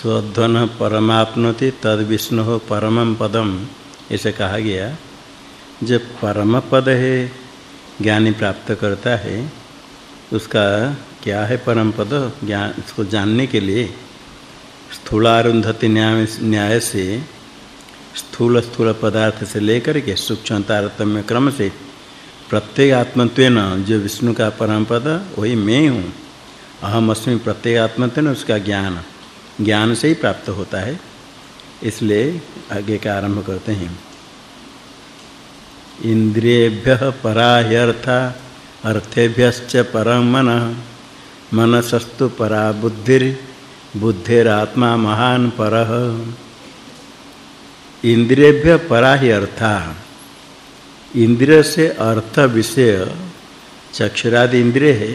स्वध्वन परमाप्नोति तद विष्णु हो परमम पदम ऐसे कहा गया। जो परम पद है, ज्ञानी प्राप्त करता है, उसका क्या है परम पद? ज्ञान, उसको जानने के लिए स्थूलारुंधति न्याय न्याय से, स्थूल स्थूल पदार्थ से लेकर के सूक्ष्म तारतम्य क्रम से प्रत्येक आत्मत्वेन जो विष्णु का परम पद, वही मैं हूँ। अहम अस्मि प्रत्येक आत्मत्वेन उसका ज्ञान। ज्ञान से ही प्राप्त होता है, इसलिए आगे का आरंभ करते हैं। इंद्रियेभ्य परा ह्यर्था अर्थेभ्यश्च परम मन मनसस्तु परा बुद्धिर बुद्धिरात्मा महान परः। इंद्रियेभ्य परा अर्था इंद्रिय से अर्थ विषय, चक्षुरादि इंद्रिय है,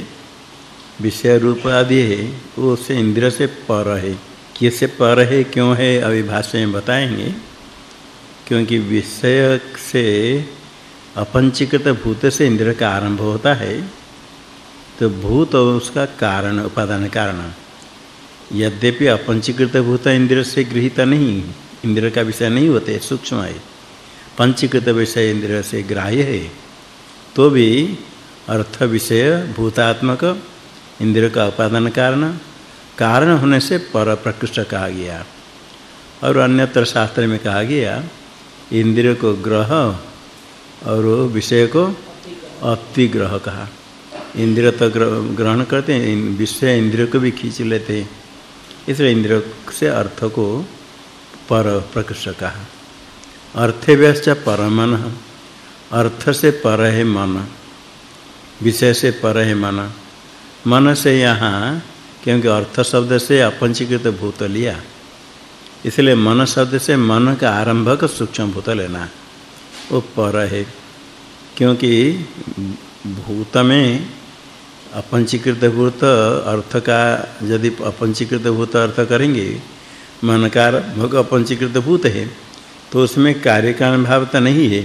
विषय रूप आदि है, वो से इंद्रिय से पर है। किससे पर है क्यों है, अभी भाष्य में बताएँगे। क्योंकि विषय से अपंचीकृत भूत से इंद्र का आरंभ होता है तो भूत और उसका कारण, उपादान कारण। यद्यपि अपंचीकृत भूत इंद्र से गृहीत नहीं, इंद्र का विषय नहीं होते, सूक्ष्म है। पंचीकृत विषय इंद्र से ग्राह्य है तो भी अर्थ विषय भूतात्मक, इंद्र का उपादान कारण। कारण होने से पर प्रकृष्ट कहा गया। और अन्यत्र शास्त्र में कहा गया इंद्र को ग्रह और विषय को अतिग्रह कहा। इंद्र तो ग्रहण करते हैं विषय इंद्र को भी खींच लेते हैं। इसलिए इंद्र से अर्थ को पर प्रकृष्ट कहा। अर्थेभ्यश्च परमन, अर्थ से पर है मन, विषय से पर है मन। मन से यहाँ क्योंकि अर्थ शब्द से अपंचीकृत भूत लिया। इसलिए मन शब्द से मन का आरंभक सूक्ष्म भूत लेना। वो पर है, क्योंकि भूत में अपंचीकृत भूत अर्थ का, यदि अपंचीकृत भूत अर्थ करेंगे, मन का भोग अपंचीकृत भूत है तो उसमें कार्य कारण भाव तो नहीं है।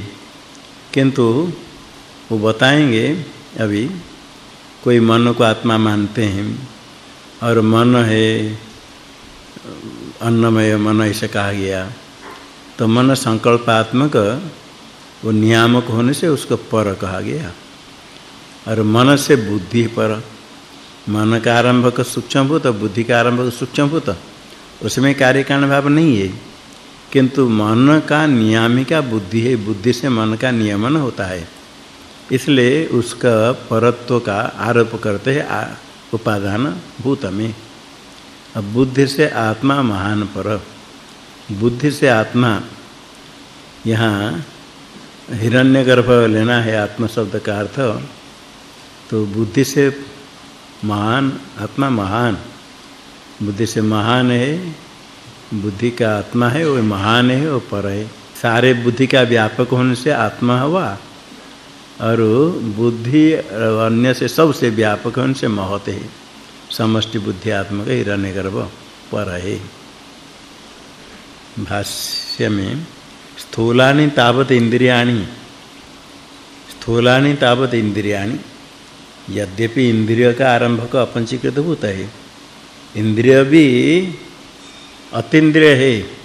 किंतु वो बताएँगे, अभी कोई मन को आत्मा मानते हैं और मन है, अन्नमय मन ऐसे कहा गया। तो मन संकल्पात्मक, वो नियामक होने से उसको पर कहा गया। और मन से बुद्धि पर, मन का आरंभक सूक्ष्मभूत बुद्धि का आरंभक सूक्ष्मभूत उसमें कार्य कारण भाव नहीं है। किंतु मन का नियामिका बुद्धि है, बुद्धि से मन का नियमन होता है। इसलिए उसका परत्व का आरोप करते हैं उपादान भूत में अब बुद्धि से आत्मा महान पर। बुद्धि से आत्मा, यहाँ हिरण्यगर्भ लेना है आत्मा शब्द का अर्थ तो बुद्धि से महान, आत्मा महान। बुद्धि से महान है, बुद्धि का आत्मा है, वो महान है, वो पर है। सारे बुद्धि का व्यापक होने से आत्मा हुआ। और बुद्धि अन्य से सबसे व्यापक होने से महत है। समष्टि बुद्धि आत्मा का हिरण्यगर्भ पर है। भाष्य में, स्थूलानि तावत इंद्रियाणि। स्थूलानि तावत इंद्रियाणि, यद्यपि इंद्रिय का आरंभ का अपंचीकृत भूत है। इंद्रिय भी अतीन्द्रिय है।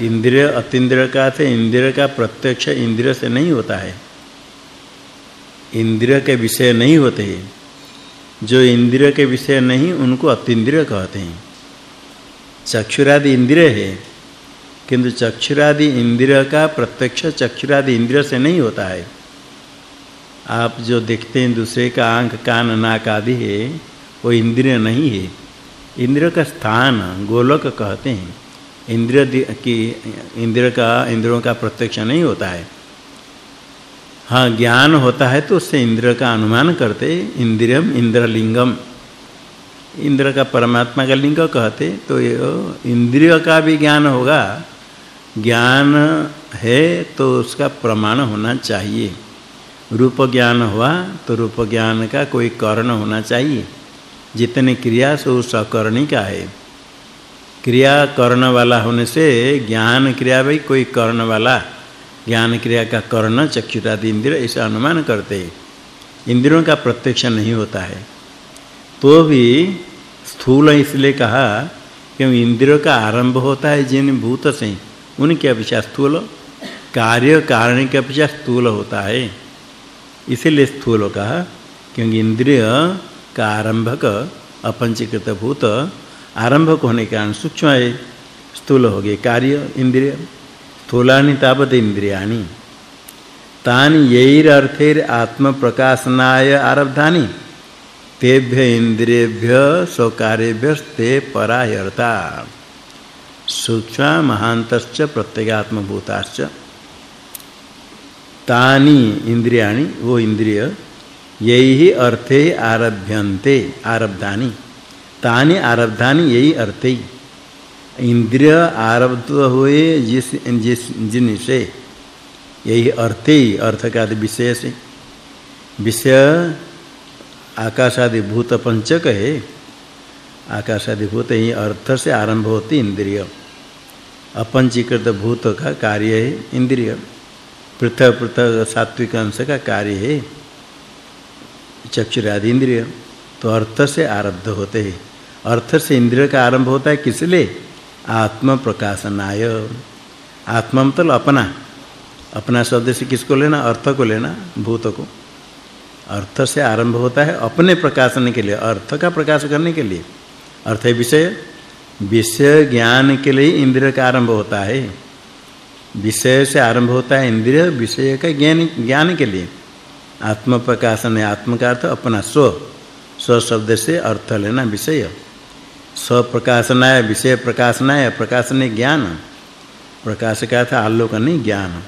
इंद्रिय, अतीन्द्रिय का थे इंद्रिय का प्रत्यक्ष इंद्रिय से नहीं होता है। इंद्रिय के विषय नहीं होते जो इंद्रिय के विषय नहीं, उनको अतीन्द्रिय कहते हैं। चक्षुरादि इंद्रिय है, किंतु चक्षुरादि इंद्रिय का प्रत्यक्ष चक्षुरादि इंद्रिय से नहीं होता है। आप जो देखते हैं, दूसरे का आँख, कान, नाक आदि है, वो इंद्रिय नहीं है। इंद्रिय का स्थान गोलक कहते हैं। इंद्रिय की, इंद्रिय का, इंद्रियों का प्रत्यक्ष नहीं होता है। हाँ ज्ञान होता है तो उससे इंद्र का अनुमान करते, इंद्रियम, इंद्रलिंगम। इंद्र का परमात्मा का लिंग कहते तो इंद्रिय का भी ज्ञान होगा। ज्ञान है तो उसका प्रमाण होना चाहिए। रूप ज्ञान हुआ तो रूप ज्ञान का कोई कारण होना चाहिए। जितने क्रिया सो सकरणी का है। क्रिया कर्ण वाला होने से ज्ञान क्रिया भाई कोई कर्ण वाला, ज्ञान क्रिया का कर्ण चक्षुरादि इंद्रिय ऐसा अनुमान करते इंद्रियों का प्रत्यक्ष नहीं होता है। तो भी स्थूल इसलिए कहा, क्यों इंद्रियों का आरंभ होता है जिन भूत से, उनके अपेक्षा स्थूल, कार्य कारण के अपेक्षा स्थूल होता है। इसीलिए स्थूल कहा, क्योंकि इंद्रिय का आरंभक अपंचीकृत भूत आरंभक होने के कारण सूक्ष्म है स्थूल हो गए। कार्य, इंद्रिय, स्थूलानि तावत इंद्रियाणि। तानि यैरर्थैर आत्म प्रकाशनाय आरब्धानि। तेभ्य इंद्रियभ्य स्वकार्यभ्यस्ते परायर्ता। सूक्ष्म महांतश्च प्रत्यगात्म भूताश्च तानि इंद्रियाणि, वो इंद्रिय यही अर्थे आरभ्यन्ते, आरब्धानि। तानि आरब्धानि यही अर्थे। इंद्रिय आरब्ध हुए जिस जिस जिनसे यही अर्थे अर्थ का विषय से। विषय आकाशादि भूत पंचक है। आकाशादि भूत ही अर्थ से आरंभ होती इंद्रिय। अपंचीकृत भूत का कार्य है इंद्रिय। पृथक पृथक सात्विक अंश का कार्य है। चक्षुरादि इंद्रिय। तो अर्थ से आरब्ध होते हैं। अर्थ से इंद्रिय का आरंभ होता है किस लिए? आत्म प्रकाशनाय। आत्मा मतलब अपना। अपना शब्द से किसको लेना? अर्थ को लेना, भूत को। अर्थ से आरंभ होता है अपने प्रकाशन के लिए, अर्थ का प्रकाश करने के लिए। अर्थ विषय। विषय ज्ञान के लिए इंद्रिय का आरंभ होता है। विषय से आरंभ होता है इंद्रिय, विषय का ज्ञान ज्ञान के लिए। आत्म प्रकाशन है आत्म का अर्थ अपना स्व। स्व शब्द से अर्थ लेना विषय। स्व प्रकाशनाय विषय प्रकाशनाय प्रकाशने ज्ञान। प्रकाश का अर्थ आलोक नहीं ज्ञान।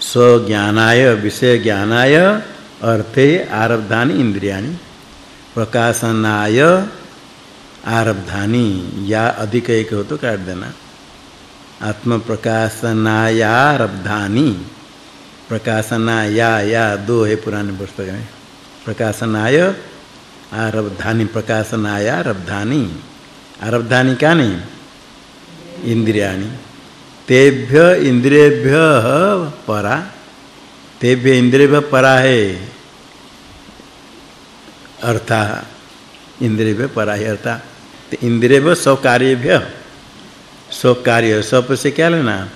स्व ज्ञानाय विषय ज्ञानाय अर्थे आरब्धानि इंद्रियाणि। प्रकाशनाय, आरब्धानि, या अधिक एक हो तो काट देना आत्म प्रकाशनायारब्धानि प्रकाशनाया, या दो है पुराने पुस्तक में प्रकाशनाय, आरब्धानि, प्रकाशनायारब्धानि। आरब्धानि क्या नहीं इंद्रियाणि तेभ्य इंद्रियभ्य परा। तेभ्य इंद्रियभ्य परा है। अर्था इंद्रियभ्य परा है अर्था। इंद्रियभ्य सौ कार्यभ्य सौ कार्य सबसे क्या लेना?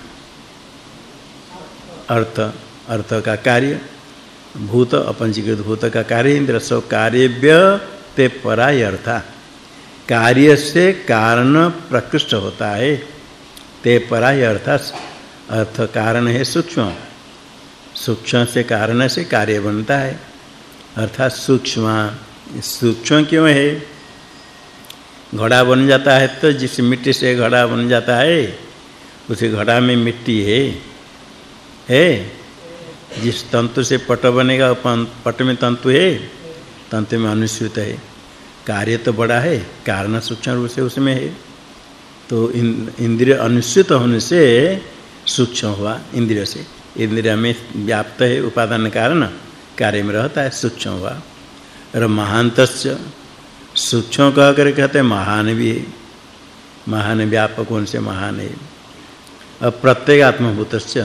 अर्थ। अर्थ का कार्य। भूत, अपंजीकृत भूत का कार्य। इंद्र सौ कार्यभ्य ते पराय अर्थ। कार्य से कारण प्रकृष्ट होता है। ते पराय अर्थ अर्थ कारण है सूक्ष्म। सूक्ष्म से कारण से कार्य बनता है। अर्थात सूक्ष्म सूक्ष्म क्यों है? घड़ा बन जाता है तो जिस मिट्टी से घड़ा बन जाता है, उसी घड़ा में मिट्टी है। है? जिस तंतु से पट बनेगा पट में तंतु है। तंतु में अनुसूत है। कार्य तो बड़ा है, कारण सूक्ष्म रूप से उसमें है। तो इंद्रिय अनुसूत होने से सूक्ष्म हुआ इंद्रिय से। इंद्रिय में व्याप्त है उपादान कारण, कार्य में रहता है, सूक्ष्म हुआ। और महांतस्य, सूक्ष्म कह कर कहते महान भी है। महान व्यापक होने से महान है। अब प्रत्येगात्मभूतस्य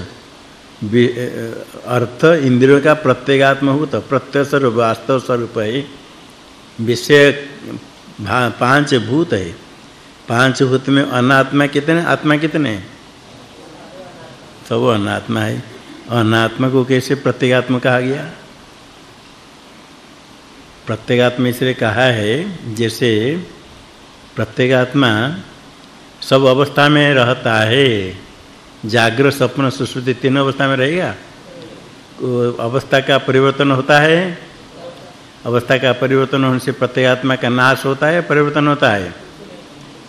अर्थ इंद्रियों का प्रत्येगात्मभूत, प्रत्यय स्वरूप, वास्तव स्वरूप है। विषय पाँच भूत है। पाँच भूत में अनात्मा कितने आत्मा कितने सब अनात्मा है। अनात्मा को कैसे प्रत्येगात्म कहा गया? प्रत्येगात्मा इसलिए कहा है, जैसे प्रत्येगात्मा सब अवस्था में रहता है। जागृत स्वप्न सुषुप्ति तीन अवस्था में रहेगा। अवस्था का परिवर्तन होता है। अवस्था का परिवर्तन होने से प्रत्येगात्मा का नाश होता है, परिवर्तन होता है।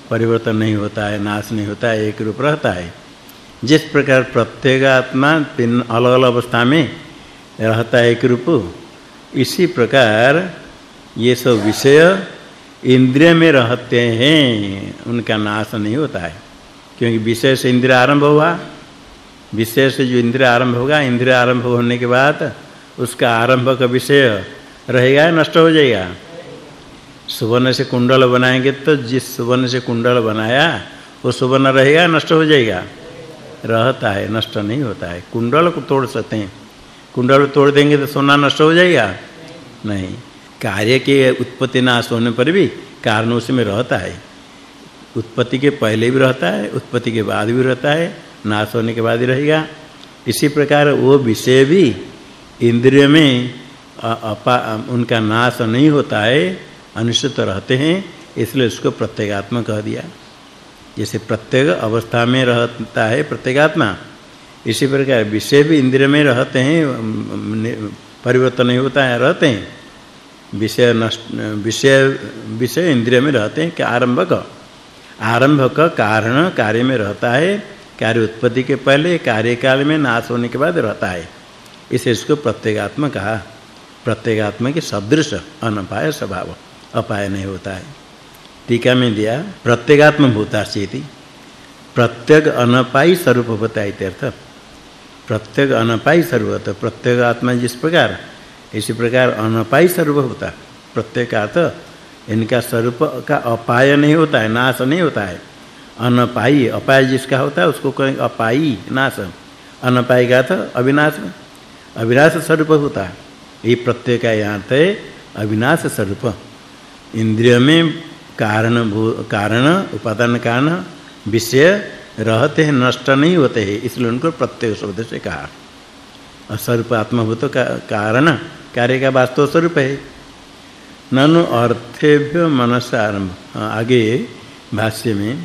परिवर्तन नहीं होता है, नाश नहीं होता है, एक रूप रहता है। जिस प्रकार प्रत्येगात्मा तीन अलग-अलग अवस्था में रहता है एक रूप, इसी प्रकार ये सब विषय इंद्रिय में रहते हैं, उनका नाश नहीं होता है। क्योंकि विषय से इंद्रिय आरंभ हुआ। विषय से जो इंद्रिय आरंभ होगा, इंद्रिय आरंभ होने के बाद उसका आरंभ का विषय रहेगा नष्ट हो जाएगा? सुवर्ण से कुंडल बनाएँगे तो जिस सुवर्ण से कुंडल बनाया, वो सुवर्ण रहेगा नष्ट हो जाएगा? रहता है, नष्ट नहीं होता है। कुंडल को तोड़ सकते हैं। कुंडल तोड़ देंगे तो सोना नष्ट हो जाएगा? नहीं। कार्य के उत्पत्ति नाश होने पर भी कारण उसमें रहता है। उत्पत्ति के पहले भी रहता है, उत्पत्ति के बाद भी रहता है, नाश होने के बाद ही रहेगा। इसी प्रकार वो विषय भी इंद्रिय में अपा उनका नाश नहीं होता है, अनिश्चित रहते हैं, इसलिए उसको प्रत्येगात्मा कह दिया। जैसे प्रत्येक अवस्था में रहता है प्रत्येगात्मा, इसी प्रकार विषय भी इंद्रिय में रहते हैं परिवर्तन नहीं होता है, रहते हैं। विषय विषय विषय इंद्रिय में रहते हैं, क्या आरंभक? आरंभक कारण कार्य में रहता है, कार्य उत्पत्ति के पहले कार्यकाल में नाश होने के बाद रहता है। इसे इसको प्रत्येगात्मा कहा। प्रत्येगात्मा के सदृश अनपाय स्वभाव, अपाय नहीं होता है। टीका में दिया, प्रत्येगात्म भूतास्यति प्रत्येक अनपाई स्वरूप होता है इत्यर्थ प्रत्येक अनपाई स्वरूप प्रत्येक आत्मा जिस प्रकार, इसी प्रकार अनपाई स्वरूप होता प्रत्येक अर्थ, इनका स्वरूप का अपाय नहीं होता है, नाश नहीं होता है। अनपाई अपाय जिसका होता है, उसको कहें अपाई नाश। अनपाई का अर्थ, अविनाश। अविनाश स्वरूप होता है। ये प्रत्यय का अर्थ है अविनाश स्वरूप इंद्रिय में कारण कारण उपादान कारण विषय रहते हैं नष्ट नहीं होते हैं इसलिए उनको प्रत्यय शब्द से कहा अस्वरूप आत्मभूत का कारण कार्य का वास्तव स्वरूप है ननु अर्थेभ्य मनस आरंभ आगे भाष्य में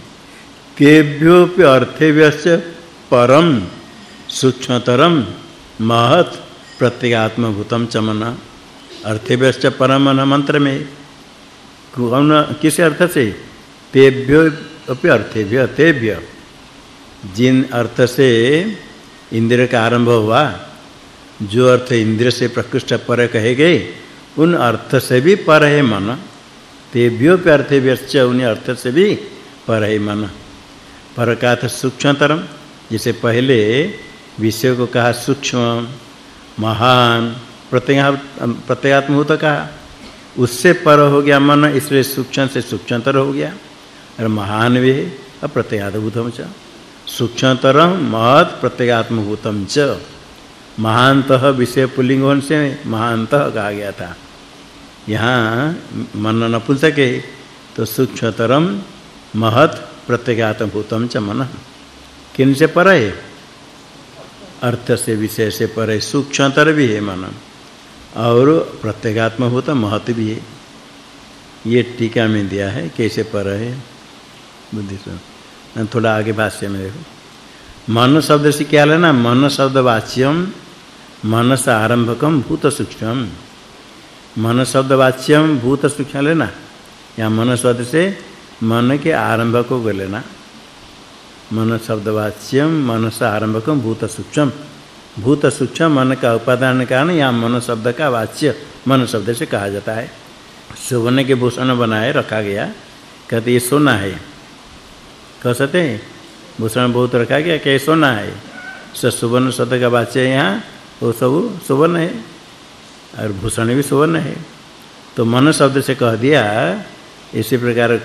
केभ्योपि अर्थेभ्यस्य परम सूक्ष्मतरम महत् प्रत्यगात्मभूतम चमन अर्थेभ्यश्च परम मंत्र में। कौन किस अर्थ से? तेभ्यो अपि अर्थेभ्य, तेभ्य। जिन अर्थ से इंद्र का आरंभ हुआ, जो अर्थ इंद्र से प्रकृष्ट पर कहे गए, उन अर्थ से भी पर है मन। तेभ्यो पे अर्थेभ्यश्च उन अर्थ से भी पर है मन। पर का था सूक्ष्मतरम, जिसे पहले विषय को कहा सूक्ष्म महान प्रत्यगात्म होता कहा उससे पर हो गया मन, इसलिए सूक्ष्म से सूक्ष्मतर हो गया। और महान भी है च। सूक्ष्मतर महत प्रत्यगात्मभूतम च। महानतः विषय पुल्लिंग होने से महानतः कहा गया था। यहाँ मन नपुंसक है तो सूक्ष्मतरम महत प्रत्यगात्मभूतम च मन। किन से पर है? अर्थ से विषय से पर सूक्ष्मतर भी है मन और प्रत्यगात्म होता महत्व भी है। ये टीका में दिया है, कैसे पर है? बुद्धि से। थोड़ा आगे भाष्य में देखो। मन शब्द से क्या लेना? मन शब्द वाच्यम मनस आरंभकम भूत सूक्ष्म मन शब्द वाच्यम भूत सूक्ष्म लेना? या मन शब्द से मन के आरंभ को लेना? मन शब्द वाच्यम मनस आरंभकम भूत सूक्ष्म भूत सूक्ष्म मन का उपादान कारण या मन शब्द का वाच्य मन शब्द से कहा जाता है सुवर्ण के भूषण बनाए रखा गया कहते ये सोना है कह सकते हैं भूषण बहुत रखा गया क्या सोना है सब सुवर्ण शब्द का वाच्य यहाँ वो सब सुवर्ण है और भूषण भी सुवर्ण है तो मन शब्द से कह दिया इसी प्रकार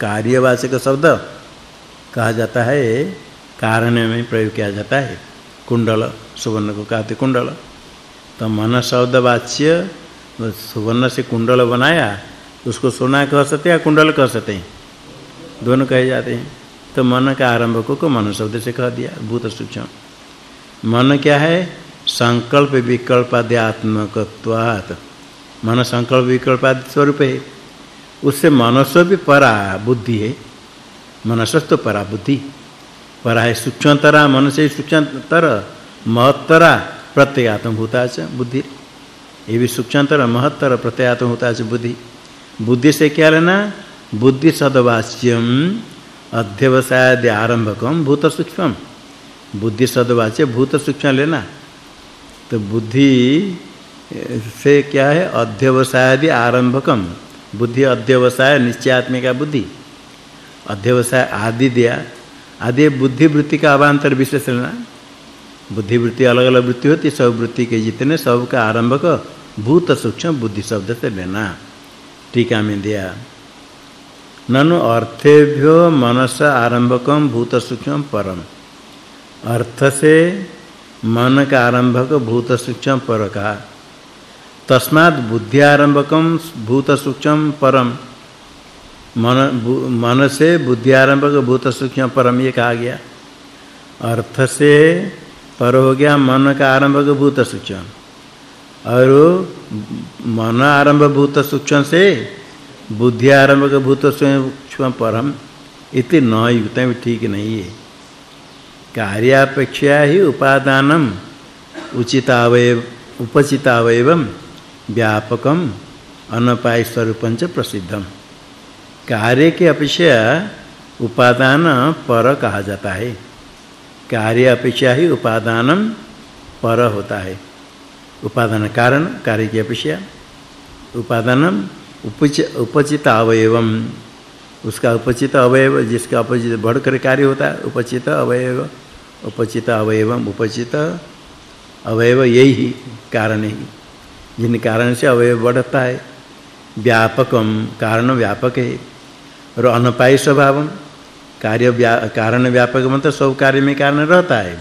कार्यवाचक शब्द कहा जाता है, कारण में प्रयोग किया जाता है। कुंडल, सुवर्ण को कहते कुंडल। तो मन शब्द वाच्य, सुवर्ण से कुंडल बनाया, उसको सोना कह सकते या कुंडल कह सकते हैं? दोनों कहे जाते हैं। तो मन का आरंभ को मन शब्द से कह दिया, भूत सूक्ष्म। मन क्या है? संकल्प विकल्प आत्मकत्वात् मन संकल्प विकल्प आदि स्वरूप है। उससे मनस्व भी परा बुद्धि है। मनसस्त परा बुद्धि परा है सूक्ष्मतरा मन से सूक्ष्मतर महत्तरा प्रत्यगात्म भूताच बुद्धि ये भी सूक्ष्मतर महत्तर प्रत्यगात्म भूताच बुद्धि बुद्धि से क्या लेना बुद्धि सदवाच्यम अध्यवसाय आरंभकम भूत सूक्ष्म बुद्धि सदवाच्य भूत सूक्ष्म लेना तो बुद्धि से क्या है अध्यवसाय आरंभकम बुद्धि अध्यवसाय निश्चयात्मिका बुद्धि अध्यवसाय आदि दिया। आदि बुद्धि वृत्ति का अवांतर लेना बुद्धि वृत्ति अलग-अलग वृत्ति होती, सब वृत्ति के जितने सब का आरंभक भूत सूक्ष्म बुद्धि शब्द से लेना टीका में दिया। ननु अर्थेभ्यो मनस आरंभकम भूत सूक्ष्म परम अर्थ से मन का आरंभक भूत सूक्ष्म पर का। तस्मात् बुद्धि आरंभकम भूत सूक्ष्म परम मन मन से बुद्धि आरंभ का भूत सूक्ष्म परम ये कहा गया। अर्थ से पर हो गया मन का आरंभ का भूत सूक्ष्म और मन आरंभ भूत सूक्ष्म से बुद्धि आरंभ का भूत सूक्ष्म परम इति न युक्त ठीक नहीं है। कार्यापेक्षा ही उपादानम उचितावय उपचितावयवम व्यापकम अनपाय स्वरूपंच प्रसिद्धम कार्य के अपेक्षा उपादान पर कहा जाता है। कार्य अपेक्षा ही उपादानम पर होता है। उपादान कारण, कार्य की अपेक्षा। उपादानम उपच, उपचित अवयवम। उसका उपचित अवयव, जिसका उपचित बढ़कर कार्य होता है, उपचित अवयव, उपचित अवयवम, उपचित अवयव यही कारण ही। जिन कारण से अवयव बढ़ता है, व्यापकम, कारण व्यापक है। और अनपाय स्वभावम। कार्य व्या, कारण व्यापक मतलब सब कार्य में कारण रहता है।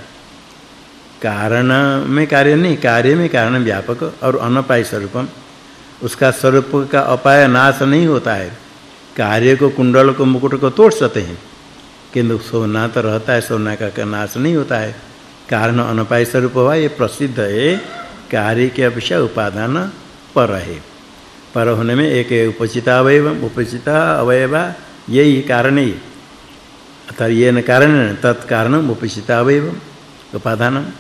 कारण में कार्य नहीं कार्य में कारण व्यापक और अनपाय स्वरूपम। उसका स्वरूप का अपाय नाश नहीं होता है। कार्य को कुंडल को मुकुट को तोड़ सकते हैं। किंतु सोना तो रहता है सोना का नाश नहीं होता है। कारण अनपाय स्वरूप हुआ ये प्रसिद्ध है। कार्य के अपेक्षा उपादान पर है। पर होने में एक उपचिता अवयव उपचिता अवयवा यही कारण है। अर्थात ये न कारण तत्कारण उपचिता अवयव उपादान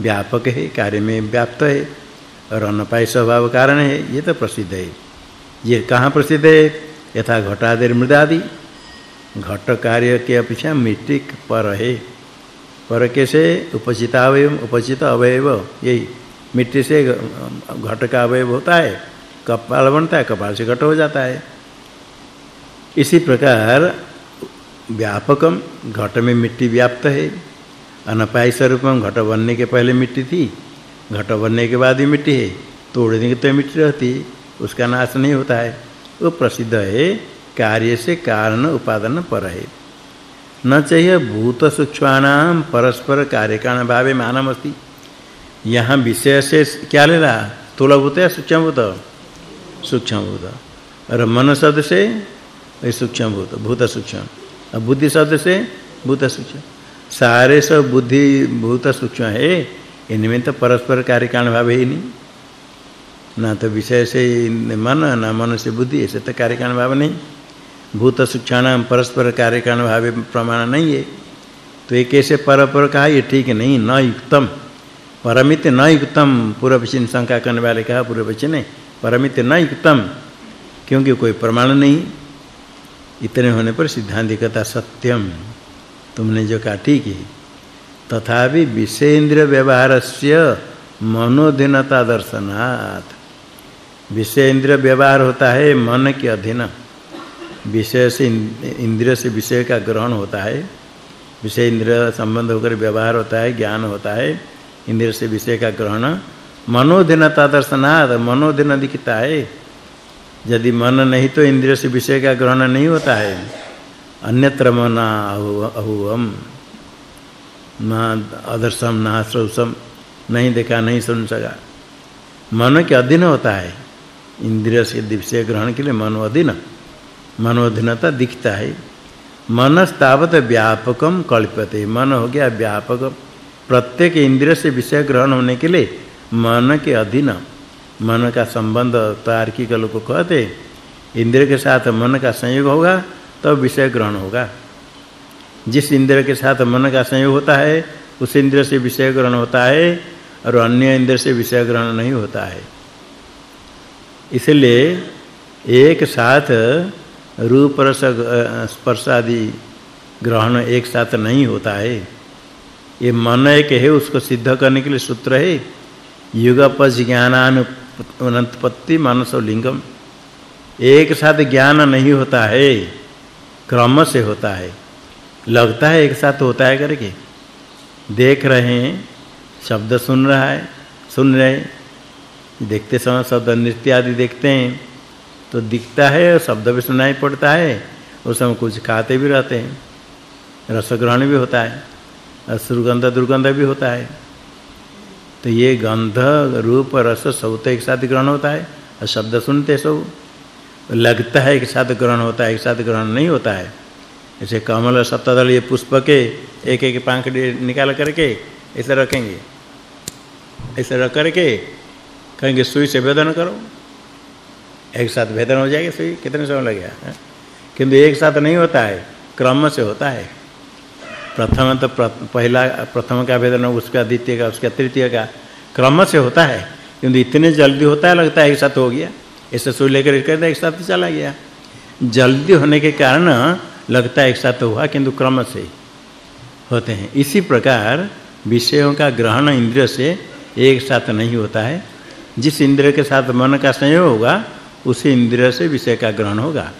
व्यापक है, कार्य में व्याप्त है, और अनपाय स्वभाव कारण है, ये तो प्रसिद्ध है। ये कहाँ प्रसिद्ध है? यथा घटादेर मृदादि घट कार्य के अपेक्षा मिट्टी पर है। पर कैसे? उपचित अवयव उपचित अवयव, यही। मिट्टी से घट का अवयव होता है, कपाल बनता है, कपाल से घट हो जाता है। इसी प्रकार व्यापकम घट में मिट्टी व्याप्त है। अनपाय स्वरूपम घट बनने के पहले मिट्टी थी, घट बनने के बाद ही मिट्टी है। तोड़ने के तो मिट्टी रहती उसका नाश नहीं होता है। वो प्रसिद्ध है, कार्य से कारण उपादान पर है। न चाहिए भूत सूक्ष्मानाम परस्पर कार्यकारण भावे मानम अस्ति। यहाँ विषय से क्या ले रहा? स्थूल भूत या सूक्ष्म भूत सूक्ष्म भूत और मन शब्द से सूक्ष्म भूत भूत सूक्ष्म और बुद्धि शब्द से भूत सूक्ष्म सारे सब बुद्धि भूत सूक्ष्म है, इनमें तो परस्पर कार्यकारण भाव ही नहीं। ना तो विषय से मन, ना मन से बुद्धि, ऐसे तो कार्यकारण भाव नहीं। भूत सूक्ष्म परस्पर कार्यकारण भाव प्रमाण नहीं है। तो ये कैसे परपर कहा, ये ठीक नहीं, न युक्तम। परमित न युक्तम पूर्व शंका करने वाले कहा पूर्व पश्चिम ने परमित न युक्तम, क्योंकि कोई प्रमाण नहीं। इतने होने पर सिद्धांत कहता, सत्यम, तुमने जो कहा, ठीक है। तथापि विषेन्द्र व्यवहारस्य मनोधीनता दर्शनात्। विषय व्यवहार होता है मन के अधीन। विषय से इंद्रिय से विषय का ग्रहण होता है। विषय इंद्रिय संबंध होकर व्यवहार होता है, ज्ञान होता है। इंद्रिय से विषय का ग्रहण। मनोधीनता दर्शनात् मनोधीन दिखता है। यदि मन नहीं तो इंद्रिय से विषय का ग्रहण नहीं होता है। अन्यत्र मना अहुवम। न अदर्शम न श्रौसम नहीं देखा, नहीं सुन सका। मन के अधीन होता है। इंद्रिय से विषय ग्रहण के लिए मन अधीन। मनोधीनता दिखता है। मनस्तावत व्यापकम कल्पते मन हो गया व्यापक प्रत्येक इंद्रिय से विषय ग्रहण होने के लिए मन के अधीन। मन का संबंध तार्किक लोग कहते, इंद्रिय के साथ मन का संयोग होगा, तब विषय ग्रहण होगा। जिस इंद्र के साथ मन का संयोग होता है, उस इंद्र से विषय ग्रहण होता है, और अन्य इंद्र से विषय ग्रहण नहीं होता है। इसलिए एक साथ रूप रस स्पर्श आदि ग्रहण एक साथ नहीं होता है। ये मन एक है, उसको सिद्ध करने के लिए सूत्र है। युगपज ज्ञानानुपत्ति मनसो लिंगम। एक साथ ज्ञान नहीं होता है, क्रम से होता है। लगता है एक साथ होता है करके। देख रहे हैं, शब्द सुन रहा है, सुन रहे हैं। देखते समय शब्द नृत्य आदि देखते हैं। तो दिखता है और शब्द भी सुनाई पड़ता है, उस समय कुछ खाते भी रहते हैं। रस ग्रहण भी होता है, और सुगंध दुर्गंध भी होता है। तो ये गंध, रूप, रस सब तो एक साथ ग्रहण होता है। और शब्द सुनते सब। लगता है एक साथ ग्रहण होता है, एक साथ ग्रहण नहीं होता है। ऐसे कमल सप्तदलीय पुष्प के एक एक पांखड़ी निकाल करके ऐसे रखेंगे। ऐसे रख करके कहेंगे, सुई से वेदन करो। एक साथ वेदन हो जाएगा सुई। कितने समय लगेगा? किंतु एक साथ नहीं होता है, क्रम से होता है। प्रथम तो पहला, प्रथम का वेदन, उसका द्वितीय का, उसका तृतीय का, क्रम से होता है। किंतु इतने जल्दी होता है, लगता है एक साथ हो गया। ऐसे सुई लेकर कर एक साथ चला गया। जल्दी होने के कारण लगता है एक साथ हुआ, किंतु क्रम से होते हैं। इसी प्रकार विषयों का ग्रहण इंद्रिय से एक साथ नहीं होता है। जिस इंद्रिय के साथ मन का संयोग होगा, उसी इंद्रिय से विषय का ग्रहण होगा।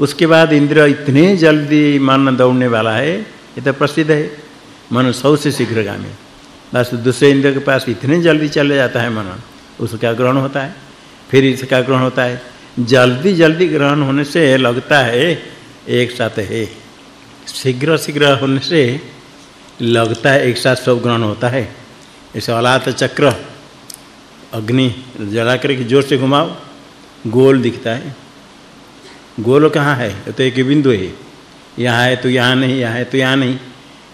उसके बाद इंद्रिय इतने जल्दी मन दौड़ने वाला है ये तो प्रसिद्ध है। मन सौ से शीघ्र शीघ्रगामी बस दूसरे इंद्रिय के पास इतने जल्दी चले जाता है मन, उसका ग्रहण होता है। फिर इसका ग्रहण होता है। जल्दी जल्दी ग्रहण होने से लगता है, एक साथ है। शीघ्र शीघ्र होने से लगता है, एक साथ सब ग्रहण होता है। ऐसे अलात चक्र, अग्नि जला करके ज़ोर से घुमाओ, गोल दिखता है। गोल कहाँ है? तो एक बिंदु है। यहाँ है तो यहाँ नहीं, यहाँ है तो यहाँ नहीं।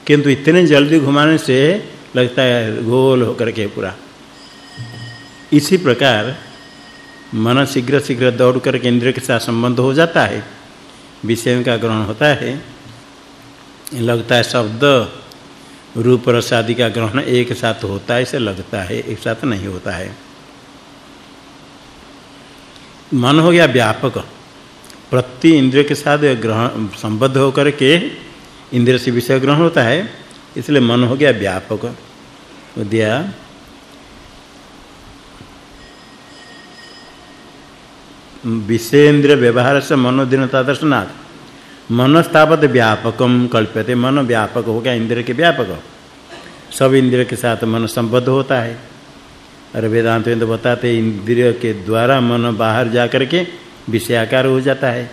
किंतु इतने जल्दी घुमाने से लगता है गोल होकर के पूरा। इसी प्रकार मन शीघ्र शीघ्र दौड़ कर के इंद्रिय के साथ संबंध हो जाता है, विषय का ग्रहण होता है। लगता है शब्द, रूप रस आदि का ग्रहण एक साथ होता है ऐसे लगता है, एक साथ नहीं होता है। मन हो गया व्यापक। प्रति इंद्रिय के साथ ग्रहण, संबद्ध होकर के इंद्रिय से विषय ग्रहण होता है, इसलिए मन हो गया व्यापक। दिया विषेन्द्र व्यवहार से मनोदीनता दर्शनात्। मनस्तावत व्यापकम कल्प्यते, मन व्यापक हो गया इंद्र के व्यापक। सब इंद्र के साथ मन संबद्ध होता है। और वेदांत में तो बताते इंद्रिय के द्वारा मन बाहर जा करके विषयाकार हो जाता है,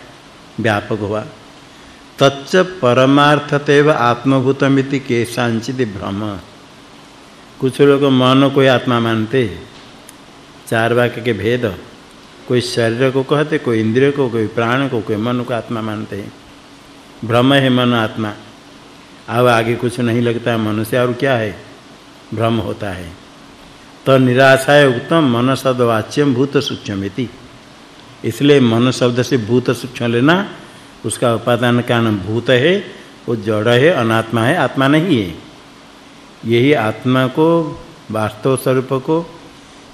व्यापक हुआ। तच्च परमार्थतेव आत्मभूतमिति के सांचित भ्रम। कुछ लोग मन को आत्मा मानते चार वाक्य के भेद। कोई शरीर को कहते, कोई इंद्रिय को, कोई प्राण को, कोई मन को आत्मा मानते हैं। भ्रम है मन आत्मा। अब आगे कुछ नहीं लगता है मनुष्य और क्या है? भ्रम होता है। तो निराशाय उत्तम मन शब्द वाच्यम भूत सूक्ष्मति इसलिए मन शब्द से भूत सूक्ष्म लेना, उसका उपादान कारण भूत है, वो जड़ है, अनात्मा है, आत्मा नहीं है। यही आत्मा को, वास्तव स्वरूप को,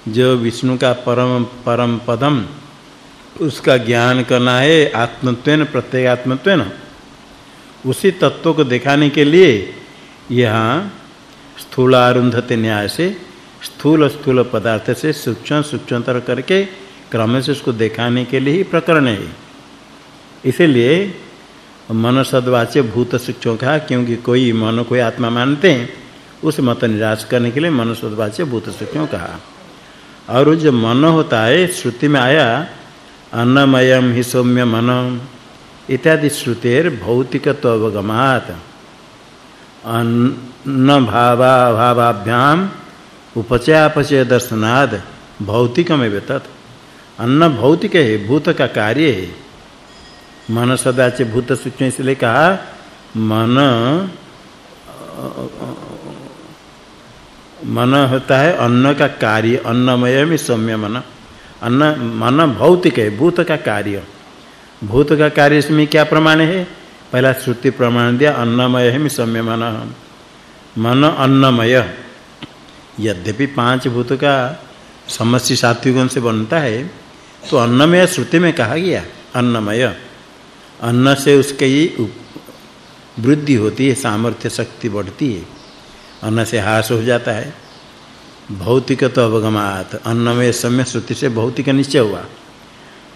जो विष्णु का परम परम पदम, उसका ज्ञान करना है, आत्मत्वेन, प्रत्येगात्मत्वेन। उसी तत्व को दिखाने के लिए यहाँ स्थूल आरुंधते न्याय से स्थूल स्थूल पदार्थ से सूक्ष्म, सूक्ष्मतर करके क्रम से उसको दिखाने के लिए ही प्रकरण है। इसलिए मन सद्वाच्य भूत सूक्ष्म कहा क्योंकि कोई मन, कोई आत्मा मानते हैं, उस मत निराश करने के लिए मन सद्वाच्य भूत सूक्ष्म कहा और जो मन होता है, श्रुति में आया अन्नमयम हि सौम्य मन इत्यादि श्रुतेर भौतिकत्व अवगमात। अन्न भावा भावाभ्याम उपचयापचय दर्शनाद, भौतिकमेव तत्। अन्न भौतिक है, भूत का कार्य है। मन सदाचे भूत सूक्ष्म इसलिए कहा, मन मन होता है अन्न का कार्य, अन्नमय में सौम्य मन। अन्न, मन भौतिक है, भूत का कार्य। भूत का कार्य इसमें क्या प्रमाण है? पहला श्रुति प्रमाण दिया, अन्नमय है सौम्य मन। मन अन्नमय। यद्यपि पाँच भूत का समष्टि सात्विक से बनता है तो अन्नमय श्रुति में कहा गया, अन्नमय। अन्न से उसके वृद्धि होती है, सामर्थ्य शक्ति बढ़ती है। अन्न से हास हो जाता है। भौतिक तो अवगमात। अन्न में समय श्रुति से भौतिक निश्चय हुआ।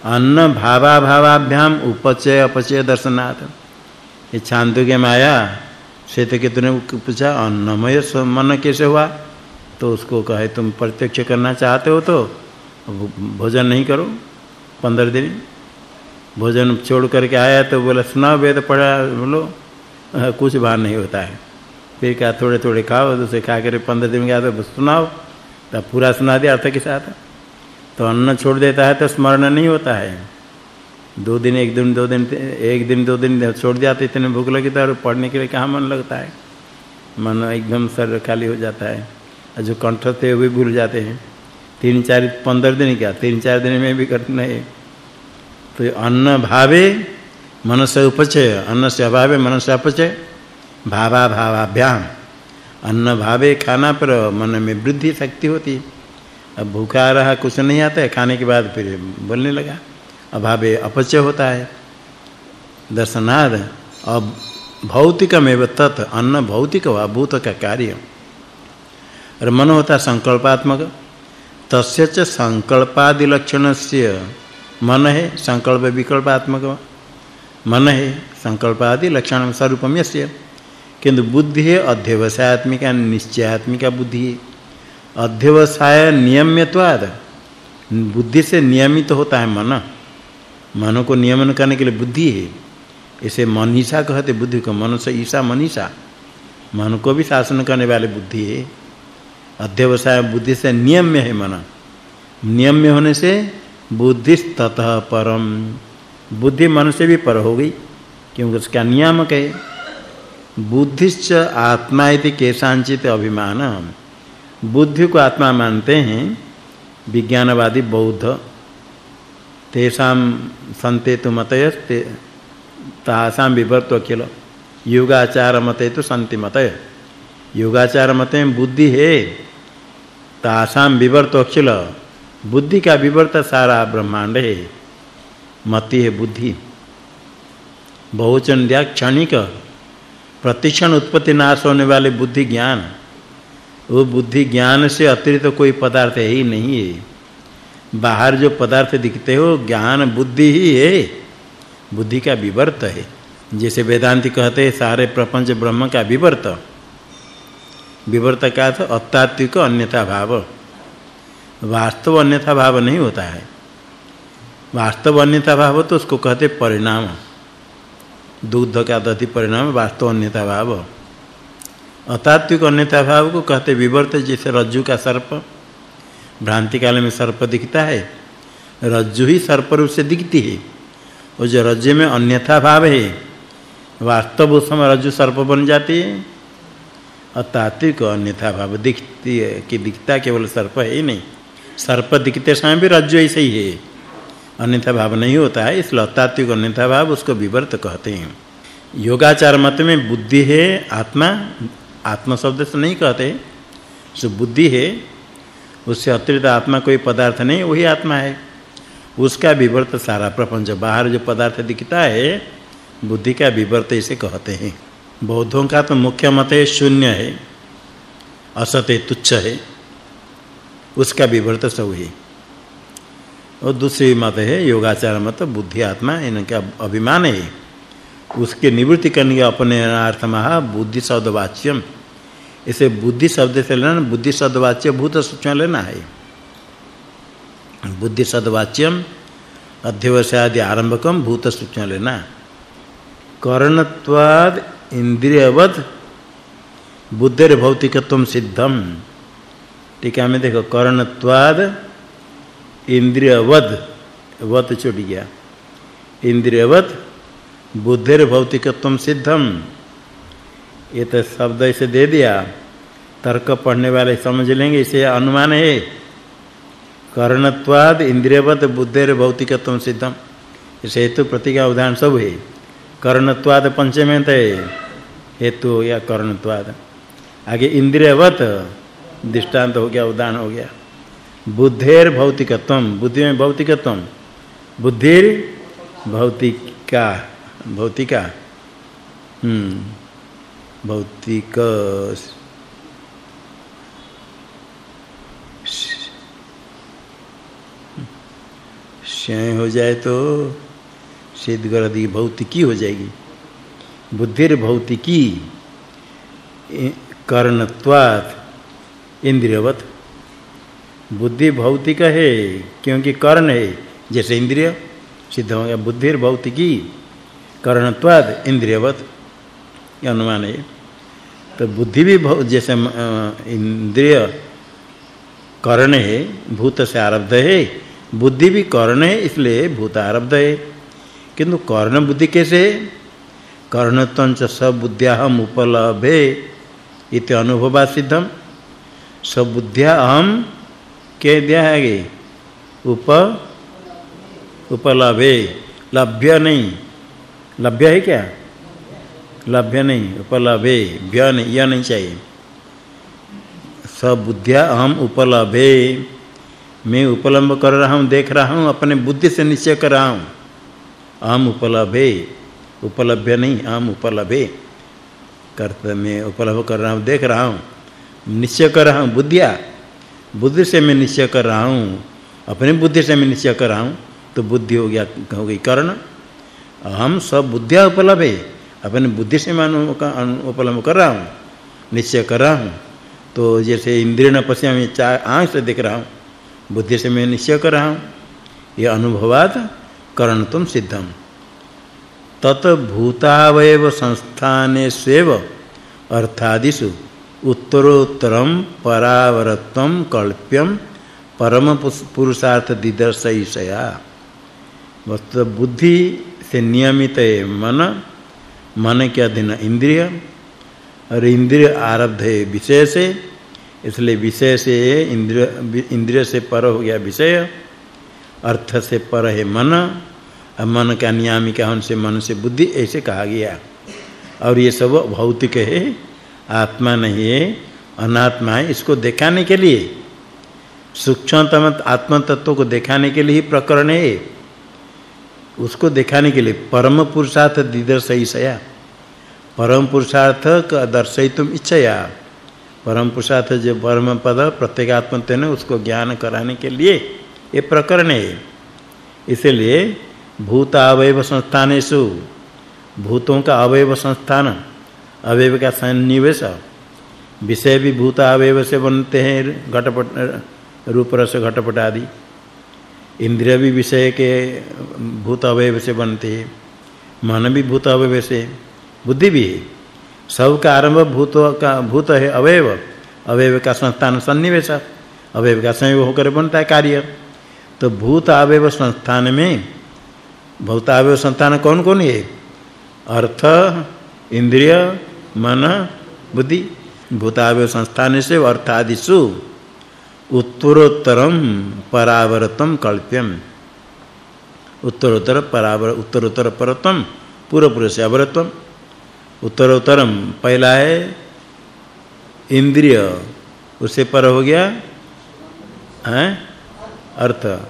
अन्न भावा भावाभ्याम उपचय अपचय दर्शनाथ ये छांदोग्य माया, श्वेत के तूने पूछा, अन्नमय मन कैसे हुआ? तो उसको कहे, तुम प्रत्यक्ष करना चाहते हो तो भोजन नहीं करो, पंद्रह दिन। भोजन छोड़ करके आया तो बोला सुना वेद पढ़ा, बोलो कुछ बार नहीं होता है। फिर क्या थोड़े थोड़े खाओ। तो उसे खा कर पंद्रह दिन के तो सुनाओ। तो पूरा सुना दिया अर्थ के साथ। तो अन्न छोड़ देता है तो स्मरण नहीं होता है। दो दिन, एक दिन, दो दिन, एक दिन, दो दिन छोड़ जाते इतने भूख लगी तो और पढ़ने के लिए कहाँ मन लगता है? मन एकदम सर खाली हो जाता है। जो कंठ थे वो भी भूल जाते हैं। तीन चार, पंद्रह दिन क्या? तीन चार दिन में भी कठिन है तो अन्न भावे मन से उपचय। अन्न से अभावे मन से अपचय। भावा भावाभ्याम। अन्न भावे खाना पर मन में वृद्धि, शक्ति होती। है अब भूखा रहा, कुछ नहीं आता है, खाने के बाद फिर बोलने लगा। अभावे अपचय होता है। दर्शनाद, अब भौतिकमेव तत्। अन्न भौतिक व भूत का कार्य। और मन होता संकल्पात्मक। तस्य च संकल्पादि लक्षणस्य मन है संकल्प विकल्पात्मक मन है संकल्पादि लक्षण स्वरूपम यस्य किंतु बुद्धि है अध्यवसायत्मिका निश्चयात्मिका बुद्धि। अध्यवसाय नियम्यत्वाद बुद्धि से नियमित होता है मन। मन को नियमन करने के लिए बुद्धि है। इसे मनीषा कहते बुद्धि को। मन से ईशा मनीषा। मन को भी शासन करने वाले बुद्धि है। अध्यवसाय बुद्धि से नियम्य है मन। नियम्य होने से बुद्धि ततः परम। बुद्धि मन से भी पर हो गई, क्योंकि उसका नियामक है। बुद्धिश्च आत्मा इति केशांचित अभिमान बुद्धि को आत्मा मानते हैं, विज्ञानवादी बौद्ध। तेषां संते तो मतयस्ते तासां विवर्तो अखिल योगाचार मते तो संति मतय योगाचार मते बुद्धि है तासां विवर्त अखिल। बुद्धि का विवर्त सारा ब्रह्मांड है। मति है बुद्धि। बहुचन दिया क्षणिक। प्रतिक्षण उत्पत्ति नाश होने वाले बुद्धि ज्ञान। वो बुद्धि ज्ञान से अतिरिक्त कोई पदार्थ है ही नहीं है। बाहर जो पदार्थ दिखते हो, ज्ञान बुद्धि ही है। बुद्धि का विवर्त है। जैसे वेदांति कहते हैं, सारे प्रपंच ब्रह्म का विवर्त। विवर्त का अर्थ अतात्विक अन्यथा भाव। वास्तव अन्यथा भाव नहीं होता है। वास्तव अन्यथा भाव तो उसको कहते परिणाम। दूध का दधि परिणाम, वास्तव अन्यथा भाव। अतात्विक अन्यथा भाव को कहते विवर्त, जैसे रज्जु का सर्प। भ्रांति काल में सर्प दिखता है। रज्जु ही सर्प रूप से दिखती है। और जो रज्जु में अन्यथा भाव है, वास्तव उस समय रज्जु सर्प बन जाती है। अतात्विक अन्यथा भाव। दिखती है कि दिखता केवल सर्प है ही नहीं। सर्प दिखते समय भी रज्जु ऐसे ही है। अन्यथा भाव नहीं होता है, इसलिए अतात्विक अन्यथा भाव उसको विवर्त कहते हैं। योगाचार मत में बुद्धि है, आत्मा आत्मा शब्द से नहीं कहते। जो बुद्धि है, उससे अतिरिक्त आत्मा कोई पदार्थ नहीं, वही आत्मा है। उसका विवर्त सारा प्रपंच, बाहर जो पदार्थ दिखता है, बुद्धि का विवर्त इसे कहते हैं। बौद्धों का तो मुख्य मत है, शून्य है, असत है, तुच्छ है, उसका विवर्त सब है। और दूसरी मत है, योगाचार मत, बुद्धि आत्मा, इनका अभिमान है। उसके निवृत्ति करने के अपने अर्थ महा बुद्धि शब्द वाच्यम इसे बुद्धि शब्द से लेना, बुद्धि शब्द वाच्य भूत सूचना लेना है। बुद्धि शब्द वाच्यम अध्यवसाय आरंभकम, भूत सूचना लेना। करणत्वाद इंद्रियवद बुद्धेर भौतिकत्व सिद्धम टीका में देखो, करणत्वाद इंद्रियवद वत छूट गया। इंद्रियवत बुद्धेर भौतिकत्व सिद्धम। ये तो शब्द इसे दे दिया, तर्क पढ़ने वाले समझ लेंगे, इसे अनुमान है। करणत्वाद, इंद्रियवत बुद्धेर भौतिकत्व सिद्धम। इसे हेतु प्रतिज्ञा उदाहरण सब है। करणत्वाद पंचमे है हेतु या कर्णत्वाद आगे इंद्रियवत दृष्टांत हो गया उदाहरण हो गया बुद्धेर भौतिकत्व बुद्धि में भौतिकत्व बुद्धिर भौतिका भौतिका हम्म भौतिक क्षय हो जाए तो सिद्ध दी भौतिकी हो जाएगी। बुद्धिर भौतिकी कर्णत्वात्, इंद्रियवत। बुद्धि भौतिक है, क्योंकि कर्ण है, जैसे इंद्रिय सिद्ध हो गया। बुद्धिर भौतिकी कर्णत्वाद इंद्रियवत अनुमान है। तो बुद्धि भी जैसे इंद्रिय कर्ण है, भूत से आरब्ध है, बुद्धि भी कर्ण है, इसलिए भूत आरब्ध है। किंतु कर्ण बुद्धि कैसे? है कर्णत्वंच सब बुद्धिया हम उपलभे इति अनुभवा सिद्धम। सब बुद्धिया हम के दिया है गे उप, उपलभे। लभ्य नहीं। लभ्य है क्या? लभ्य नहीं। उपलभे। व्य नहीं। यह नहीं चाहिए। सब बुद्धिया हम उपलभे। मैं उपलम्ब कर रहा हूँ, देख रहा हूँ, अपने बुद्धि से निश्चय कर रहा हूँ। अहम उपलभे, उपलभ्य नहीं अहम उपलभे। करते मैं उपलब्ध कर रहा हूँ, देख रहा हूँ। निश्चय कर रहा हूँ, बुद्धिया। बुद्धि से मैं निश्चय कर रहा हूँ, अपने बुद्धि से मैं निश्चय कर रहा हूँ तो बुद्धि हो गया, हो गई कर्ण। हम सब बुद्धिया उपलब्ध है अपने बुद्धि से मैं उपलब्ध कर रहा हूँ, निश्चय कर रहा हूँ। तो जैसे इंद्रिय न पश्या में आँख से देख रहा हूँ, बुद्धि से मैं निश्चय कर रहा हूँ। ये अनुभवात करणत्वम सिद्धम। तत भूतावयव संस्थाने स्वेव अर्थादिषु उत्तरोत्तरम परावरत्वम कल्प्यम परम पुरुषार्थ दिदर्शयया वस्तु बुद्धि से नियमित है मन मन के अधीन इंद्रिय, और इंद्रिय आरब्ध है विषय से इसलिए विषय से इंद्रिय इंद्रिय से पर हो गया विषय, अर्थ से पर है मन मन का नियामिका उनसे मन से बुद्धि ऐसे कहा गया। और ये सब भौतिक है, आत्मा नहीं है, अनात्मा है, इसको दिखाने के लिए। सूक्ष्मतम आत्म तत्व को दिखाने के लिए प्रकरण है। उसको दिखाने के लिए परम पुरुषार्थ दिदर्शयया परम पुरुषार्थ का दर्शयितुम इच्छया। परम पुरुषार्थ जो परम पद प्रत्येगात्मत्व ने उसको ज्ञान कराने के लिए ये प्रकरण है। इसलिए भूत अवयव संस्थानेषु। भूतों का अवयव संस्थान अवयव का सन्निवेश। विषय भी भूत अवयव से बनते हैं घटपट रूप रस घटपट आदि इंद्रिय भी विषय के भूत अवयव से बनते हैं। मन भी भूत अवयव से। बुद्धि भी है। सब का आरंभ भूत का, भूत है अवयव अवयव का संस्थान सन्निवेश। अवयव का संयोग होकर बनता है कार्य। तो भूत अवयव संस्थान में भूत अवयव संस्थान कौन कौन है अर्थ, इंद्रिय, मन, बुद्धि। भूतावय संस्थान से अर्थादिषु उत्तरोत्तरम परावर्तम कल्प्यम। उत्तरोत्तर परावर उत्तरोत्तर परतम पूर्व पुरुष से अवरत्वम उत्तरोत्तरम पहला है, इंद्रिय। उससे पर हो गया, हैं? अर्थ।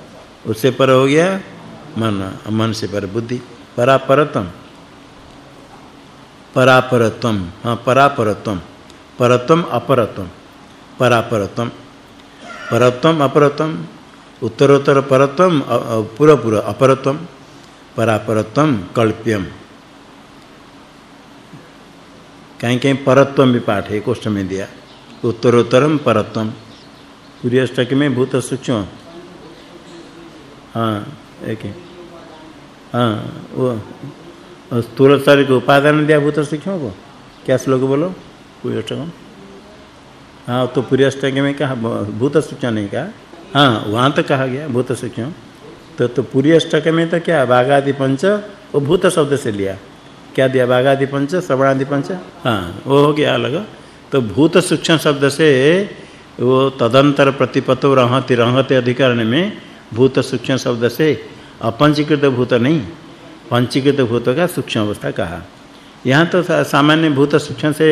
उससे पर हो गया मन मन से पर बुद्धि। परापरतम परापरत्वम। हाँ परापरत्वम। परत्वम, अपरत्वम। परापरत्वम। परत्वम, अपरत्वम। उत्तरोत्तर, परत्वम पूर्व पूर्व अपरत्वम। परापरत्वम, कल्प्यम। कहीं कहीं परत्वम भी पाठ है, कोष्ठ में दिया। उत्तरोत्तरम, परत्वम। पूरी में भूत सूक्ष्म हाँ। एक हाँ। वो स्थूल शरीर को उपादान दिया भूत सूक्ष्म को क्या श्लोक बोलो? पूरी अष्टक हाँ तो पूरी अष्टक में कहा भूत सूक्ष्म नहीं कहा? हाँ वहाँ तो कहा गया भूत सूक्ष्म तो तो पूरी अष्टक में तो क्या, बाघादि पंच, वो भूत शब्द से लिया। क्या दिया, बाघादि पंच, श्रवणादि पंच? हाँ वो हो गया अलग। तो भूत सूक्ष्म शब्द से वो तदंतर प्रतिपतो रहति, रहते अधिकरण में भूत सूक्ष्म शब्द से अपंचीकृत भूत नहीं, पंचीकृत भूत का सूक्ष्म अवस्था कहा। यहाँ तो सामान्य भूत सूक्ष्म से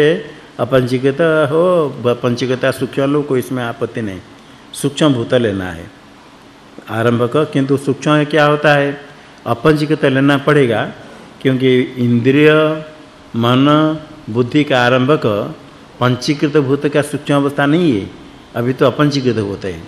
अपंचीकृत हो पंचीकृत सूक्ष्म लो, कोई इसमें आपत्ति नहीं। सूक्ष्म भूत लेना है। आरंभ का किंतु सूक्ष्म क्या होता है? अपंचीकृत लेना पड़ेगा, क्योंकि इंद्रिय, मन, बुद्धि का आरंभक पंचीकृत भूत का सूक्ष्म अवस्था नहीं है। अभी तो अपंचीकृत होते हैं।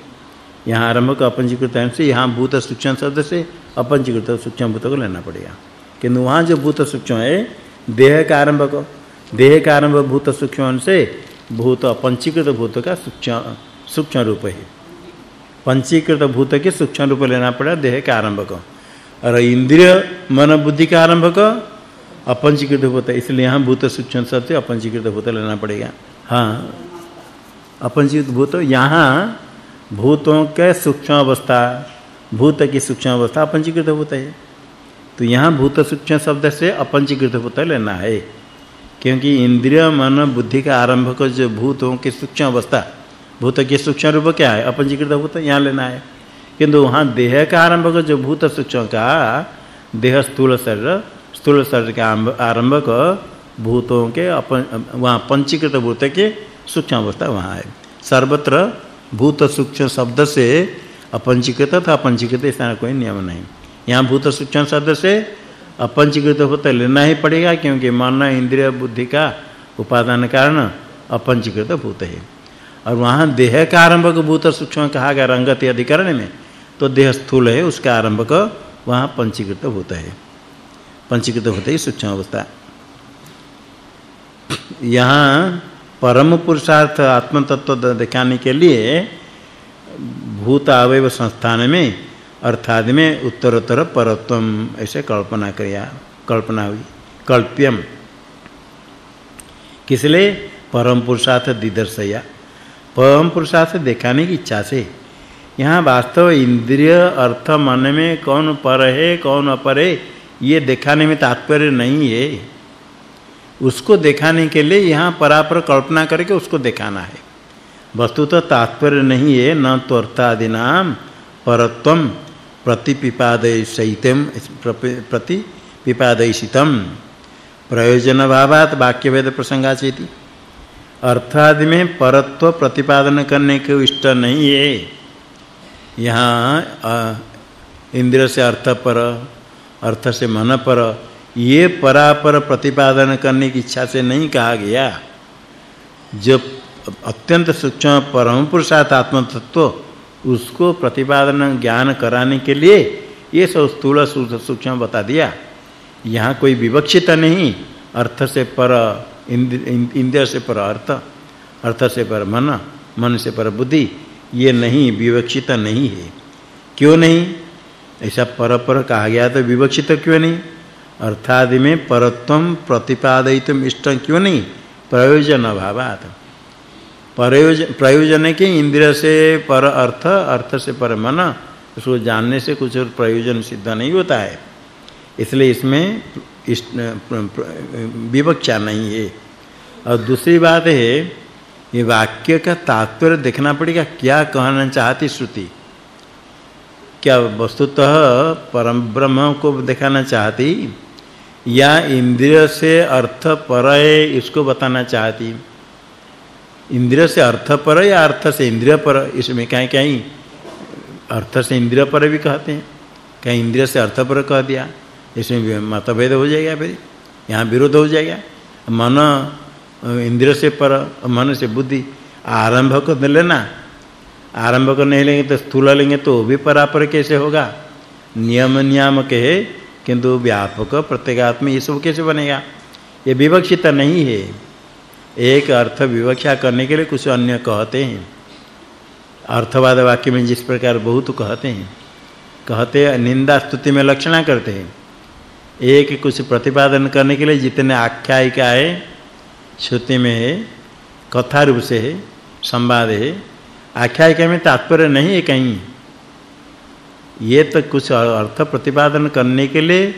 यहाँ आरंभक अपंचीकृत है से यहाँ भूत सूक्ष्म शब्द से अपंजीकृत सूक्ष्म भूत को लेना पड़ेगा। किंतु वहाँ जो भूत सूक्ष्म है, देह का आरंभ को, देह का आरंभ भूत सूक्ष्म से भूत अपंचीकृत भूत का सूक्ष्म सूक्ष्म रूप है। पंचीकृत भूत के सूक्ष्म रूप लेना पड़ा देह का आरंभक और इंद्रिय मन बुद्धि का आरंभक अपंचीकृत होता है इसलिए यहाँ भूत सूक्ष्म सत्य अपंचीकृत भूत लेना पड़ेगा। हाँ अपंचीकृत भूत यहाँ भूतों के सूक्ष्म अवस्था भूत की सूक्ष्म अवस्था अपंचीकृत होता है। तो यहाँ भूत सूक्ष्म शब्द से अपंचीकृत भूत लेना है। क्योंकि इंद्रिय, मन, बुद्धि का आरंभ जो भूतों की सूक्ष्म अवस्था भूत के सूक्ष्म रूप क्या है? अपंचीकृत भूत यहाँ लेना है। किंतु वहाँ देह का आरंभ को जो भूत सूक्ष्म का, देह स्थूल शरीर स्थूल शरीर का आरंभ को भूतों के अपन वहाँ पंचीकृत भूत के सूक्ष्म अवस्था वहाँ है। सर्वत्र भूत सूक्ष्म शब्द से अपंचीकृत था पंचीकृत, ऐसा कोई नियम नहीं। यहाँ भूत सूक्ष्म शब्द से अपंचीकृत होता लेना ही पड़ेगा, क्योंकि मन इंद्रिय बुद्धि का उपादान कारण अपंचीकृत भूत है। और वहाँ देह का आरंभ को भूत सूक्ष्म कहा गया, रंगति अधिकरण में तो देह स्थूल है, उसका आरंभ को वहाँ पंचीकृत भूत है। पंचीकृत होते ही सूक्ष्म अवस्था। यहाँ परम पुरुषार्थ आत्म तत्व दिखाने के लिए भूत अवयव संस्थान में, अर्थात में उत्तरोत्तर परत्वम, ऐसे कल्पना किया कल्पना हुई, कल्प्यम। किसलिए परम पुरुषार्थ दिदर्शया। परम पुरुषार्थ दिखाने की इच्छा से। यहाँ वास्तव इंद्रिय अर्थ मन में कौन पर है, कौन अपर है ये दिखाने में तात्पर्य नहीं है। उसको दिखाने के लिए यहाँ परापर कल्पना करके उसको दिखाना है। वस्तु तो तात्पर्य नहीं है, न तो अर्थादि नाम परत्वम प्रतिपिपादय सहितम प्रति पिपादयितम प्रयोजन भावात वाक्य वेद प्रसंगाचेति। अर्थादि में परत्व प्रतिपादन करने के इष्ट नहीं है। यहाँ इंद्र से अर्थ पर, अर्थ से मन पर ये परापर प्रतिपादन करने की इच्छा से नहीं कहा गया। जो अत्यंत सूक्ष्म परम पुरुषार्थ आत्म तत्व उसको प्रतिपादन ज्ञान कराने के लिए ये सब स्थूल सूक्ष्म बता दिया। यहाँ कोई विवक्षित नहीं, अर्थ से पर इंद्रिय से पर अर्थ अर्थ से पर मन मन से पर बुद्धि, ये नहीं, विवक्षित नहीं है। क्यों नहीं? ऐसा पर पर कहा गया तो विवक्षित क्यों नहीं? अर्थादि में परत्वम प्रतिपादयितुम इष्ट क्यों नहीं? प्रयोजन अभावात। प्रयोजन प्रयोजन के इंद्रिय से पर अर्थ अर्थ से पर मन, उसको जानने से कुछ और प्रयोजन सिद्ध नहीं होता है। इसलिए इसमें इस विवक्षा नहीं है। और दूसरी बात है, ये वाक्य का तात्पर्य देखना पड़ेगा, क्या कहना चाहती श्रुति? क्या वस्तुतः परम ब्रह्म को दिखाना चाहती? या इंद्रिय से अर्थ पर है, इसको बताना चाहती। इंद्रिय से अर्थ पर या अर्थ से इंद्रिय पर? इसमें कहीं कहीं अर्थ से इंद्रिय पर भी कहते हैं। कहीं इंद्रिय से अर्थ पर कह दिया? इसमें मतभेद हो जाएगा फिर। यहाँ विरोध हो जाएगा। मन, इंद्रिय से पर, मन से बुद्धि। आरंभ को लेना। आरंभ को नहीं लेंगे तो स्थूल लेंगे तो भी परापर कैसे होगा? नियम, नियामक है। किंतु व्यापक प्रत्येगात्म ये सब कैसे बनेगा? ये विवक्षित नहीं है। एक अर्थ विवक्षा करने के लिए कुछ अन्य कहते हैं। अर्थवाद वाक्य में जिस प्रकार बहुत कहते हैं कहते हैं, निंदा स्तुति में लक्षणा करते हैं। एक कुछ प्रतिपादन करने के लिए जितने आख्यायिका है श्रुति में है, कथा रूप से है, संवाद है, आख्यायिका में तात्पर्य नहीं है कहीं। ये तो कुछ अर्थ प्रतिपादन करने के लिए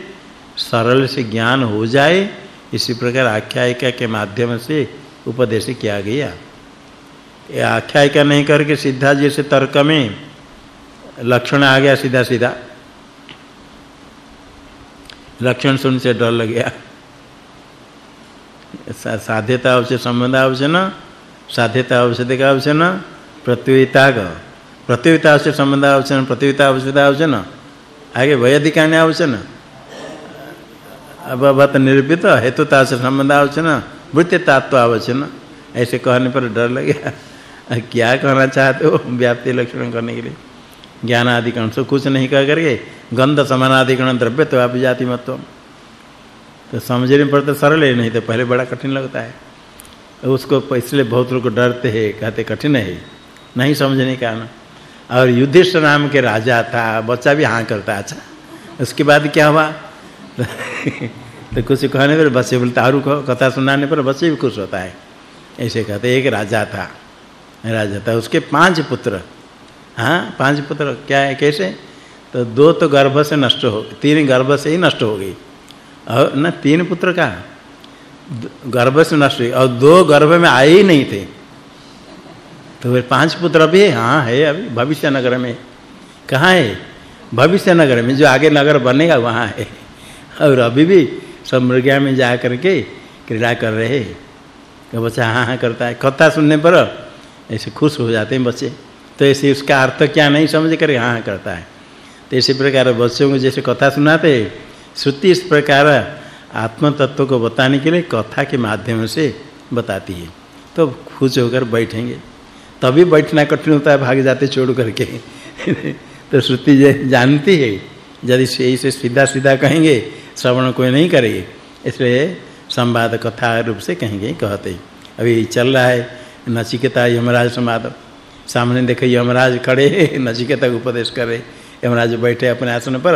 सरल से ज्ञान हो जाए, इसी प्रकार आख्यायिका के माध्यम से उपदेश किया गया। ये आख्यायिका नहीं करके सीधा जैसे तर्क में लक्षण आ गया सीधा सीधा। लक्षण सुन से डर लग गया। साध्यता अवश्य संबंध अवश्य न, साध्यता अवश्य का अवश्य न प्रत्युता का प्रत्युता से संबंध आवश्यक प्रतियोगिता आवश्यकता आवश्यक आगे वैदिकान्य आवश्यक अब बात निरूपित हेतुता से संबंध आवश्यक वृत्ति तत्व आवश्यक ऐसे कहने पर डर लगेगा क्या कहना चाहते हो व्याप्ति लक्षण करने के लिए? ज्ञान आदि कण से कुछ नहीं कह करके गंध समानाधिकरण द्रव्य तो आप जाति मत्व। तो समझने पर तो सरल है, नहीं तो पहले बड़ा कठिन लगता है। उसको इसलिए बहुत लोग डरते हैं, कहते कठिन है। नहीं समझने का ना। और युधिष्ठिर नाम के राजा था, बच्चा भी हाँ करता अच्छा। उसके बाद क्या हुआ? तो कुछ कहने पर बच्चे बोलते, आरु कथा सुनाने पर बच्चे भी खुश होता है। ऐसे कहते, एक राजा था राजा था, उसके पाँच पुत्र। हाँ पाँच पुत्र, क्या है, कैसे? तो दो तो गर्भ से नष्ट हो, तीन गर्भ से ही नष्ट हो गई। और ना, तीन पुत्र का गर्भ से नष्ट हुई और दो गर्भ में आए ही नहीं थे। तो फिर पाँच पुत्र भी हाँ? है अभी, भविष्य नगर में। कहाँ है? भविष्य नगर में, जो आगे नगर बनेगा, वहाँ है। और अभी भी सब में जा करके क्रीड़ा कर रहे तो बच्चा हाँ हाँ करता है। कथा सुनने पर ऐसे खुश हो जाते हैं बच्चे। तो ऐसे उसका अर्थ क्या नहीं समझ कर हाँ हाँ करता है। तो इसी प्रकार बच्चों को जैसे कथा सुनाते श्रुति इस प्रकार आत्म तत्व को बताने के लिए कथा के माध्यम से बताती है। तो खुश होकर बैठेंगे। तभी बैठना कठिन होता है, भाग जाते छोड़ करके। तो श्रुति जानती है, यदि से इसे सीधा सीधा कहेंगे, श्रवण कोई नहीं करेंगे, इसलिए संवाद कथा रूप से कहेंगे, कहते अभी चल रहा है नचिकेता यमराज संवाद सामने देखे, यमराज खड़े नचिकेता को उपदेश कर रहे यमराज बैठे अपने आसन पर,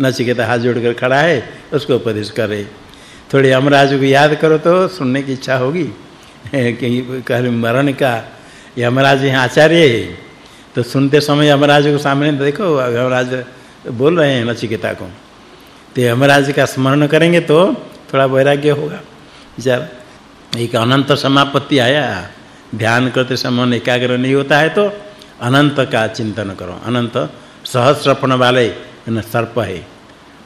नचिकेता हाथ जोड़कर खड़ा है, उसको उपदेश कर रहे थोड़े यमराज को याद करो तो सुनने की इच्छा होगी, कि कह मरण का यमराज यहाँ आचार्य है। तो सुनते समय यमराज को सामने देखो, यमराज बोल रहे हैं नचिकेता को। तो यमराज का स्मरण करेंगे तो थोड़ा वैराग्य होगा। विचार एक अनंत समापत्ति आया, ध्यान करते समय एकाग्र नहीं होता है तो अनंत का चिंतन करो। अनंत सहस्र फण वाले न सर्प है।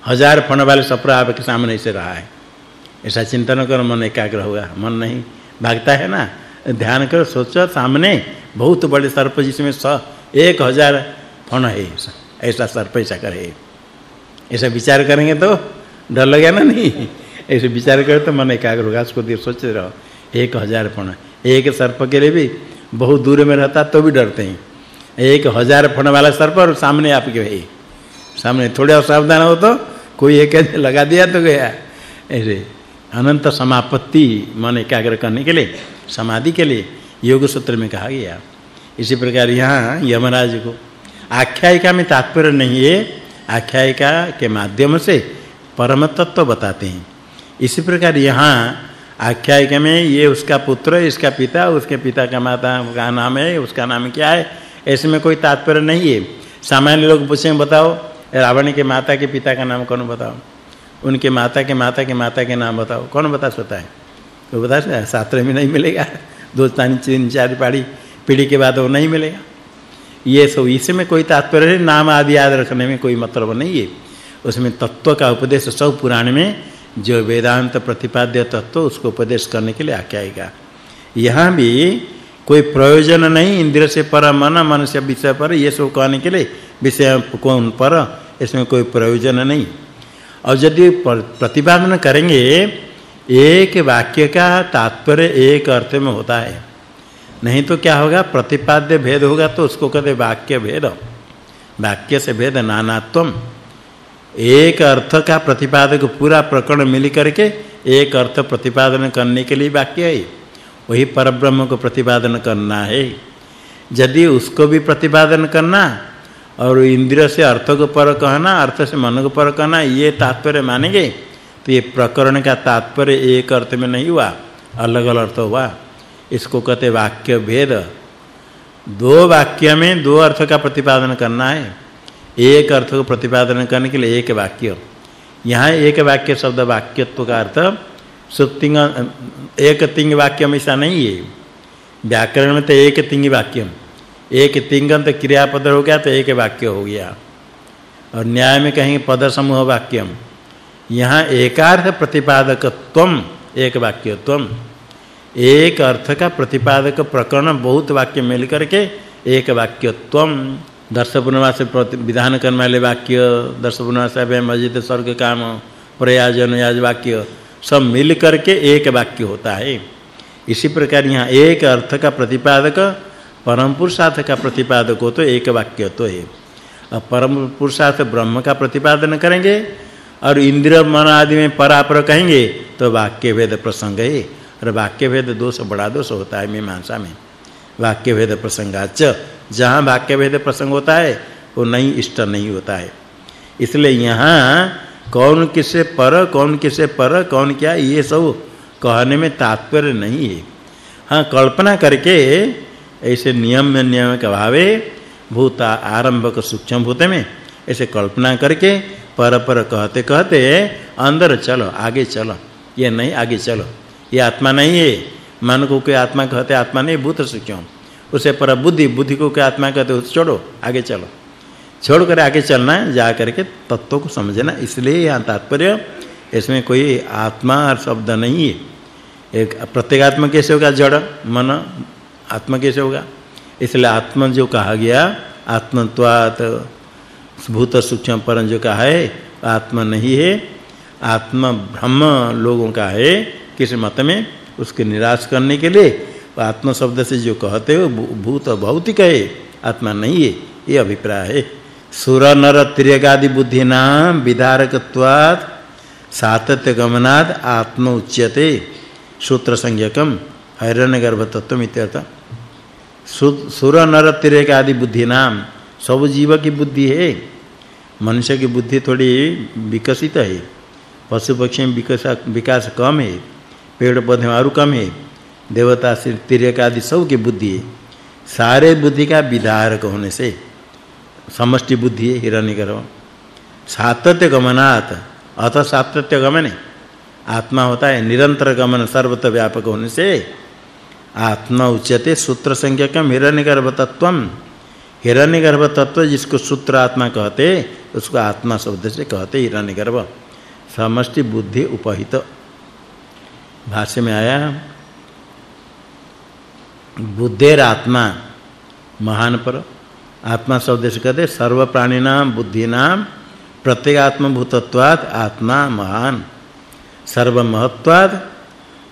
हज़ार फण वाले सप्र आपके सामने से रहा है। ऐसा चिंतन करो, मन एकाग्र होगा। मन नहीं भागता है ना? ध्यान करो, सोचो, सामने बहुत बड़े सर्प जिसमें स, एक हज़ार फण है। ऐसा सर्प ऐसा करे ऐसा विचार करेंगे तो डर लगेगा ना? नहीं। ऐसे विचार करे तो मन एकाग्र होगा। उसको देर सोचते रहो एक हज़ार फण। एक सर्प के लिए भी बहुत दूर में रहता तो भी डरते हैं। एक हज़ार फण वाला सर्प और सामने आपके है। सामने थोड़े असावधान हो तो कोई एक लगा दिया तो गया। ऐसे अनंत समापत्ति मन एकाग्र करने के लिए, समाधि के लिए योग सूत्र में कहा गया। इसी प्रकार यहाँ यमराज को आख्यायिका में तात्पर्य नहीं है, आख्यायिका के माध्यम से परम तत्व बताते हैं। इसी प्रकार यहाँ आख्यायिका में ये उसका पुत्र, इसका पिता, उसके पिता का माता का नाम है, उसका नाम क्या है, ऐसे में कोई तात्पर्य नहीं है। सामान्य लोग पूछेंगे, बताओ, रावण के माता के पिता का नाम कौन बताओ? उनके माता के माता के माता के नाम बताओ। कौन बता सकता है? कोई बता सकता है शास्त्र में नहीं मिलेगा। दो तीन चार पढ़ी पीढ़ी के बाद वो नहीं मिलेगा। ये सब इसमें कोई तात्पर्य नहीं, नाम आदि याद रखने में कोई मतलब नहीं है। उसमें तत्व का उपदेश सब पुराण में, जो वेदांत प्रतिपाद्य तत्व, उसको उपदेश करने के लिए आख्यायिका यहाँ भी कोई प्रयोजन नहीं, इंद्र से पर, मन मन से विषय पर, ये सब कहने के लिए विषय कौन पर, इसमें कोई प्रयोजन नहीं। और यदि प्रतिपादन करेंगे, एक वाक्य का तात्पर्य एक अर्थ में होता है। नहीं तो क्या होगा? प्रतिपाद्य भेद होगा तो उसको कहते वाक्य भेद। वाक्य से भेद नानात्वम। एक अर्थ का प्रतिपादक पूरा प्रकरण मिल करके एक अर्थ प्रतिपादन करने के लिए वाक्य है। वही परब्रह्म को प्रतिपादन करना है। यदि उसको भी प्रतिपादन करना और इंद्रिय से अर्थ को पर कहना, अर्थ से मन को पर कहना, ये तात्पर्य मानेंगे? तो ये प्रकरण का तात्पर्य एक अर्थ में नहीं हुआ अलग-अलग अर्थ हुआ। इसको कहते वाक्य भेद। दो वाक्य में दो अर्थ का प्रतिपादन करना है। एक अर्थ को प्रतिपादन करने के लिए एक वाक्य। यहाँ एक वाक्य शब्द वाक्यत्व का अर्थ सुतिंग एक तिंग वाक्य में ऐसा नहीं है। व्याकरण में तो एक तिंग वाक्य एक तिंगंत क्रियापद हो गया तो एक वाक्य हो गया। और न्याय में कहेंगे पद समूह वाक्यम। यहाँ एकार्थ प्रतिपादकत्वम, एक वाक्यत्वम। एक अर्थ का प्रतिपादक प्रकरण बहुत वाक्य मिल करके एक वाक्यत्वम। दर्श पूर्णमास विधान करने वाले वाक्य दर्श पूर्णमास में मस्जिद, स्वर्ग, काम प्रयाजन याज वाक्य, सब मिल करके एक वाक्य होता है। इसी प्रकार यहाँ एक अर्थ का प्रतिपादक परम पुरुषार्थ का प्रतिपादक हो तो एक वाक्य तो है। अब परम पुरुषार्थ ब्रह्म का प्रतिपादन करेंगे, और इंद्र मन आदि में परापर कहेंगे तो वाक्य भेद प्रसंग है। और वाक्य भेद दोष, बड़ा दोष होता है मीमांसा में। वाक्य भेद प्रसंगाच जहाँ वाक्य भेद प्रसंग होता है, वो नहीं, इष्ट नहीं होता है। इसलिए यहाँ, कौन किसे पर, कौन किसे पर, कौन क्या, ये सब कहने में तात्पर्य नहीं है। हाँ कल्पना करके ऐसे नियम में नियम के भावे भूत आरंभक सूक्ष्म भूत में ऐसे कल्पना करके पर पर कहते कहते अंदर चलो, आगे चलो। ये नहीं, आगे चलो। ये आत्मा नहीं है। मन को कोई आत्मा कहते, आत्मा नहीं, भूत सूक्ष्म उसे पर बुद्धि बुद्धि को कोई आत्मा कहते छोड़ो, आगे चलो। छोड़ कर आगे चलना है जा करके तत्व को समझना, इसलिए यहाँ तात्पर्य, इसमें कोई आत्मा और शब्द नहीं है। एक प्रत्येगात्मा कैसे होगा? जड़, मन आत्मा कैसे होगा? इसलिए आत्मा जो कहा गया, आत्मत्वात् भूत सूक्ष्म परम जो कहा है, आत्मा नहीं है। आत्मा ब्रह्म लोगों का है, किस मत में उसके निराश करने के लिए। आत्मा शब्द से जो कहते हो भूत भौतिक है, आत्मा नहीं है, ये अभिप्राय है। सुर, नर त्रियगादि बुद्धि नाम विधारकत्वात् सातत्य गमनाद आत्म उच्यते। सूत्र संज्ञकम हिरण्यगर्भ तत्व इत्यर्थ। सुर नर तिरेक आदि बुद्धि नाम, सब जीव की बुद्धि है। मनुष्य की बुद्धि थोड़ी विकसित है। पशु पक्षी में विकास विकास कम है। पेड़ पौधे में और कम है। देवता से तिरेक आदि सब की बुद्धि है। सारे बुद्धि का विधारक होने से समष्टि बुद्धि है, हिरण्यगर्भ। सातत्य गमनात्, अतः सातत्य गमन। आत्मा होता है निरंतर गमन, सर्वत्र व्यापक होने से आत्मा उच्यते सूत्र संज्ञकम हिरण्यगर्भ तत्वम हिरण्यगर्भ तत्व जिसको सूत्र आत्मा कहते, उसको आत्मा शब्द से कहते हिरण्यगर्भ। समष्टि बुद्धि उपहित। भाष्य में आया, बुद्धेर आत्मा महान पर। आत्मा शब्द से कहते सर्व प्राणी नाम बुद्धि नाम प्रत्येगात्म भूतत्वात् आत्मा महान। सर्व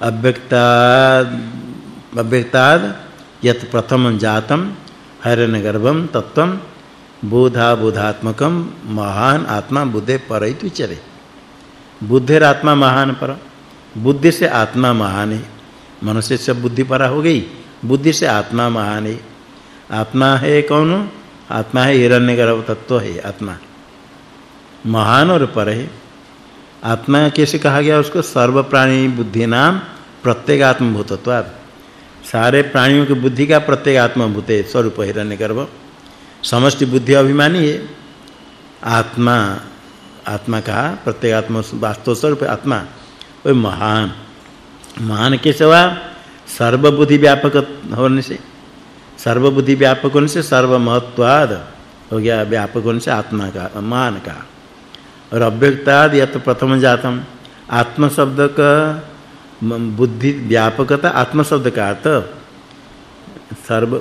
अव्यक्ता अव्यक्ताद यत प्रथम जातम हिरण्यगर्भम तत्वम बोधा बोधात्मकम महान आत्मा बुद्धे परैतु चरे बुद्धेर आत्मा महान पर। बुद्धि से आत्मा महान है। मनुष्य से बुद्धि परा हो गई। बुद्धि से आत्मा महान है। आत्मा है कौन? आत्मा है हिरण्यगर्भ तत्व है आत्मा। महान और पर है। आत्मा कैसे कहा गया उसको? सर्व प्राणी बुद्धि नाम प्रत्येगात्म भूतत्वात् सारे प्राणियों की बुद्धि का प्रत्येक आत्मभूत है स्वरूप हिरण्यगर्भ। समष्टि बुद्धि अभिमानी है। आत्मा आत्मा का प्रत्येक आत्मा वास्तव स्वरूप आत्मा। वह महान। महान कैसे हुआ? सर्वबुद्धि व्यापक होने से, सर्वबुद्धि व्यापक होने से सर्व महत्वाद हो गया व्यापक होने से आत्मा का मान का। और अव्यक्ताद यत प्रथम जातम। आत्म शब्द का बुद्धि व्यापकता आत्म शब्द का अर्थ सर्व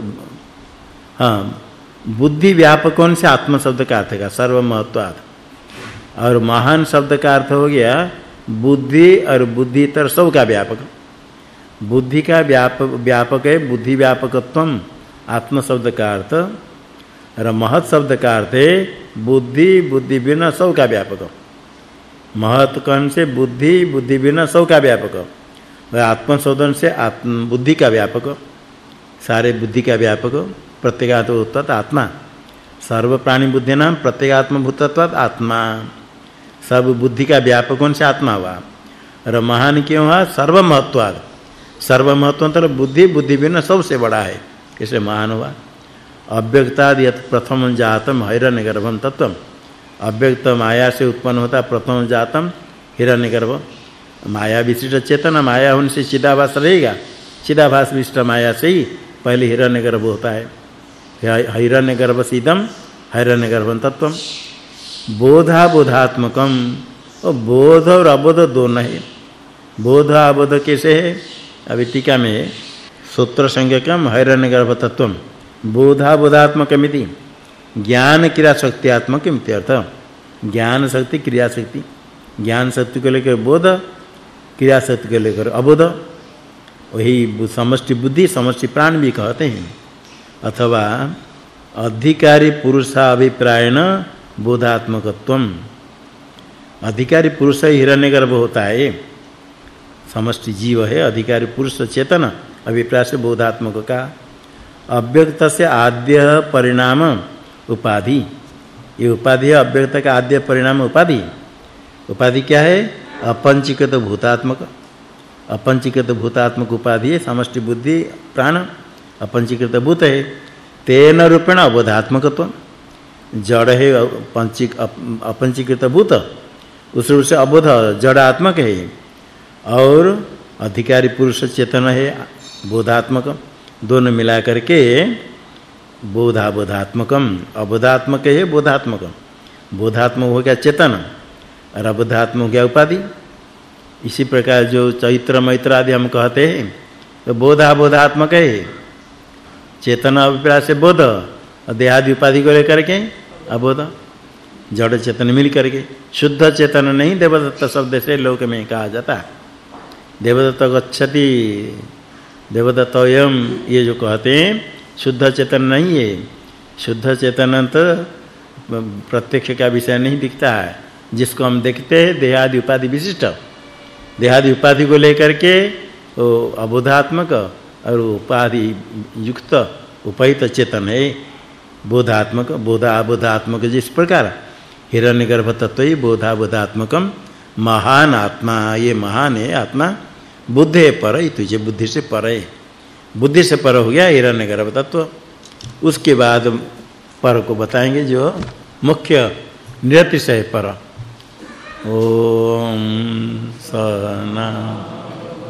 हाँ बुद्धि व्यापकों से आत्म शब्द का अर्थ का सर्व महत्वात् और महान शब्द का अर्थ हो गया, बुद्धि और बुद्धितर सब का व्यापक। बुद्धि का व्यापक व्यापक है, बुद्धि व्यापकत्वम आत्म शब्द का अर्थ और महत शब्द का अर्थ है, बुद्धि बुद्धि बिना सब का व्यापक। महत कौन से बुद्धि बुद्धि बिना सब का व्यापक। वह आत्म शोधन से आत्म बुद्धि का व्यापक सारे बुद्धि का व्यापक प्रत्येगात्म भूतत्व आत्मा। सर्व प्राणी बुद्धि नाम, प्रत्येगात्म भूतत्व आत्मा। सब बुद्धि का व्यापक कौन से आत्मा हुआ। और महान क्यों हुआ? सर्व महत्वाद सर्व महत्वंतर बुद्धि बुद्धि बिना सबसे बड़ा है। कैसे महान हुआ। अव्यक्ताद यत प्रथम जातम हिरण्यगर्भम तत्व अव्यक्त माया से उत्पन्न होता प्रथम जातम हिरण्यगर्भ माया विशिष्ट चेतना, माया उनसे चिदाभास रहेगा। चिदाभास विशिष्ट माया से ही पहले हिरण्यगर्भ होता है। हिरण्य हिरण्यगर्भ सीदम हिरण्यगर्भम तत्वम। बोधा बोधात्मकम और बोध और अबोध दोनों है। बोध अबोध कैसे है? अभी टीका में सूत्र संज्ञकम हिरण्यगर्भ तत्वम। बोधा बोधात्मकमिति ज्ञान क्रिया शक्तियात्मक अर्थ। ज्ञान शक्ति क्रिया शक्ति ज्ञान शक्ति को लेकर बोध क्रिया शक्ति के लेकर अबोध। वही समष्टि बुद्धि, समष्टि प्राण भी कहते हैं। अथवा अधिकारी पुरुषा अभिप्रायण बोधात्मकत्वम। अधिकारी पुरुष हिरण्यगर्भ होता है। समष्टि जीव है, अधिकारी पुरुष चेतन, अभिप्राय से बोधात्मक का। अव्यक्त से आद्य परिणाम उपाधि। ये उपाधि अव्यक्त का आद्य परिणाम उपाधि। उपाधि क्या है? अपंचीकृत भूतात्मक अपंचीकृत भूतात्मक उपाधि है समष्टि बुद्धि, प्राण, अपंचीकृत भूत है। तेन रूपेण अबोधात्मकत्व जड़ है पंचिक अपंचीकृत भूत। उस रूप से अबोध, जड़ात्मक है। और अधिकारी पुरुष चेतन है, बोधात्मक। दोनों मिला करके बोधा बोधात्मकम अबोधात्मक है, बोधात्मक। बोधात्मक हो गया चेतन। और अबोधात्मक हो गया उपाधि। इसी प्रकार जो चैत्र मैत्र आदि हम कहते हैं तो बोधा बोधात्मक है चेतन अभिप्राय से बोध, और देहादि उपाधि को लेकर के अबोध। जड़ चेतन मिल करके। शुद्ध चेतन नहीं देवदत्त शब्द से लोक में कहा जाता। देवदत्त गच्छति। देवदत्तयम ये जो कहते हैं, शुद्ध चेतन नहीं है। शुद्ध चेतन तो प्रत्यक्ष का विषय नहीं दिखता है। जिसको हम देखते हैं, देहादि उपाधि विशिष्ट। देहादि उपाधि को लेकर के वो अबोधात्मक और उपाधि युक्त, उपहित चेतन है। बोधात्मक, बोधा बोधात्मक जिस प्रकार। हिरण्यगर्भ तत्व ही बोधा बोधात्मकम महान आत्मा, ये महान है आत्मा। बुद्धि पर तुझे बुद्धि से पर है। बुद्धि से पर हो गया हिरण्यगर्भ तत्व। उसके बाद पर को बताएँगे जो मुख्य निरतिशय पर। ओम सना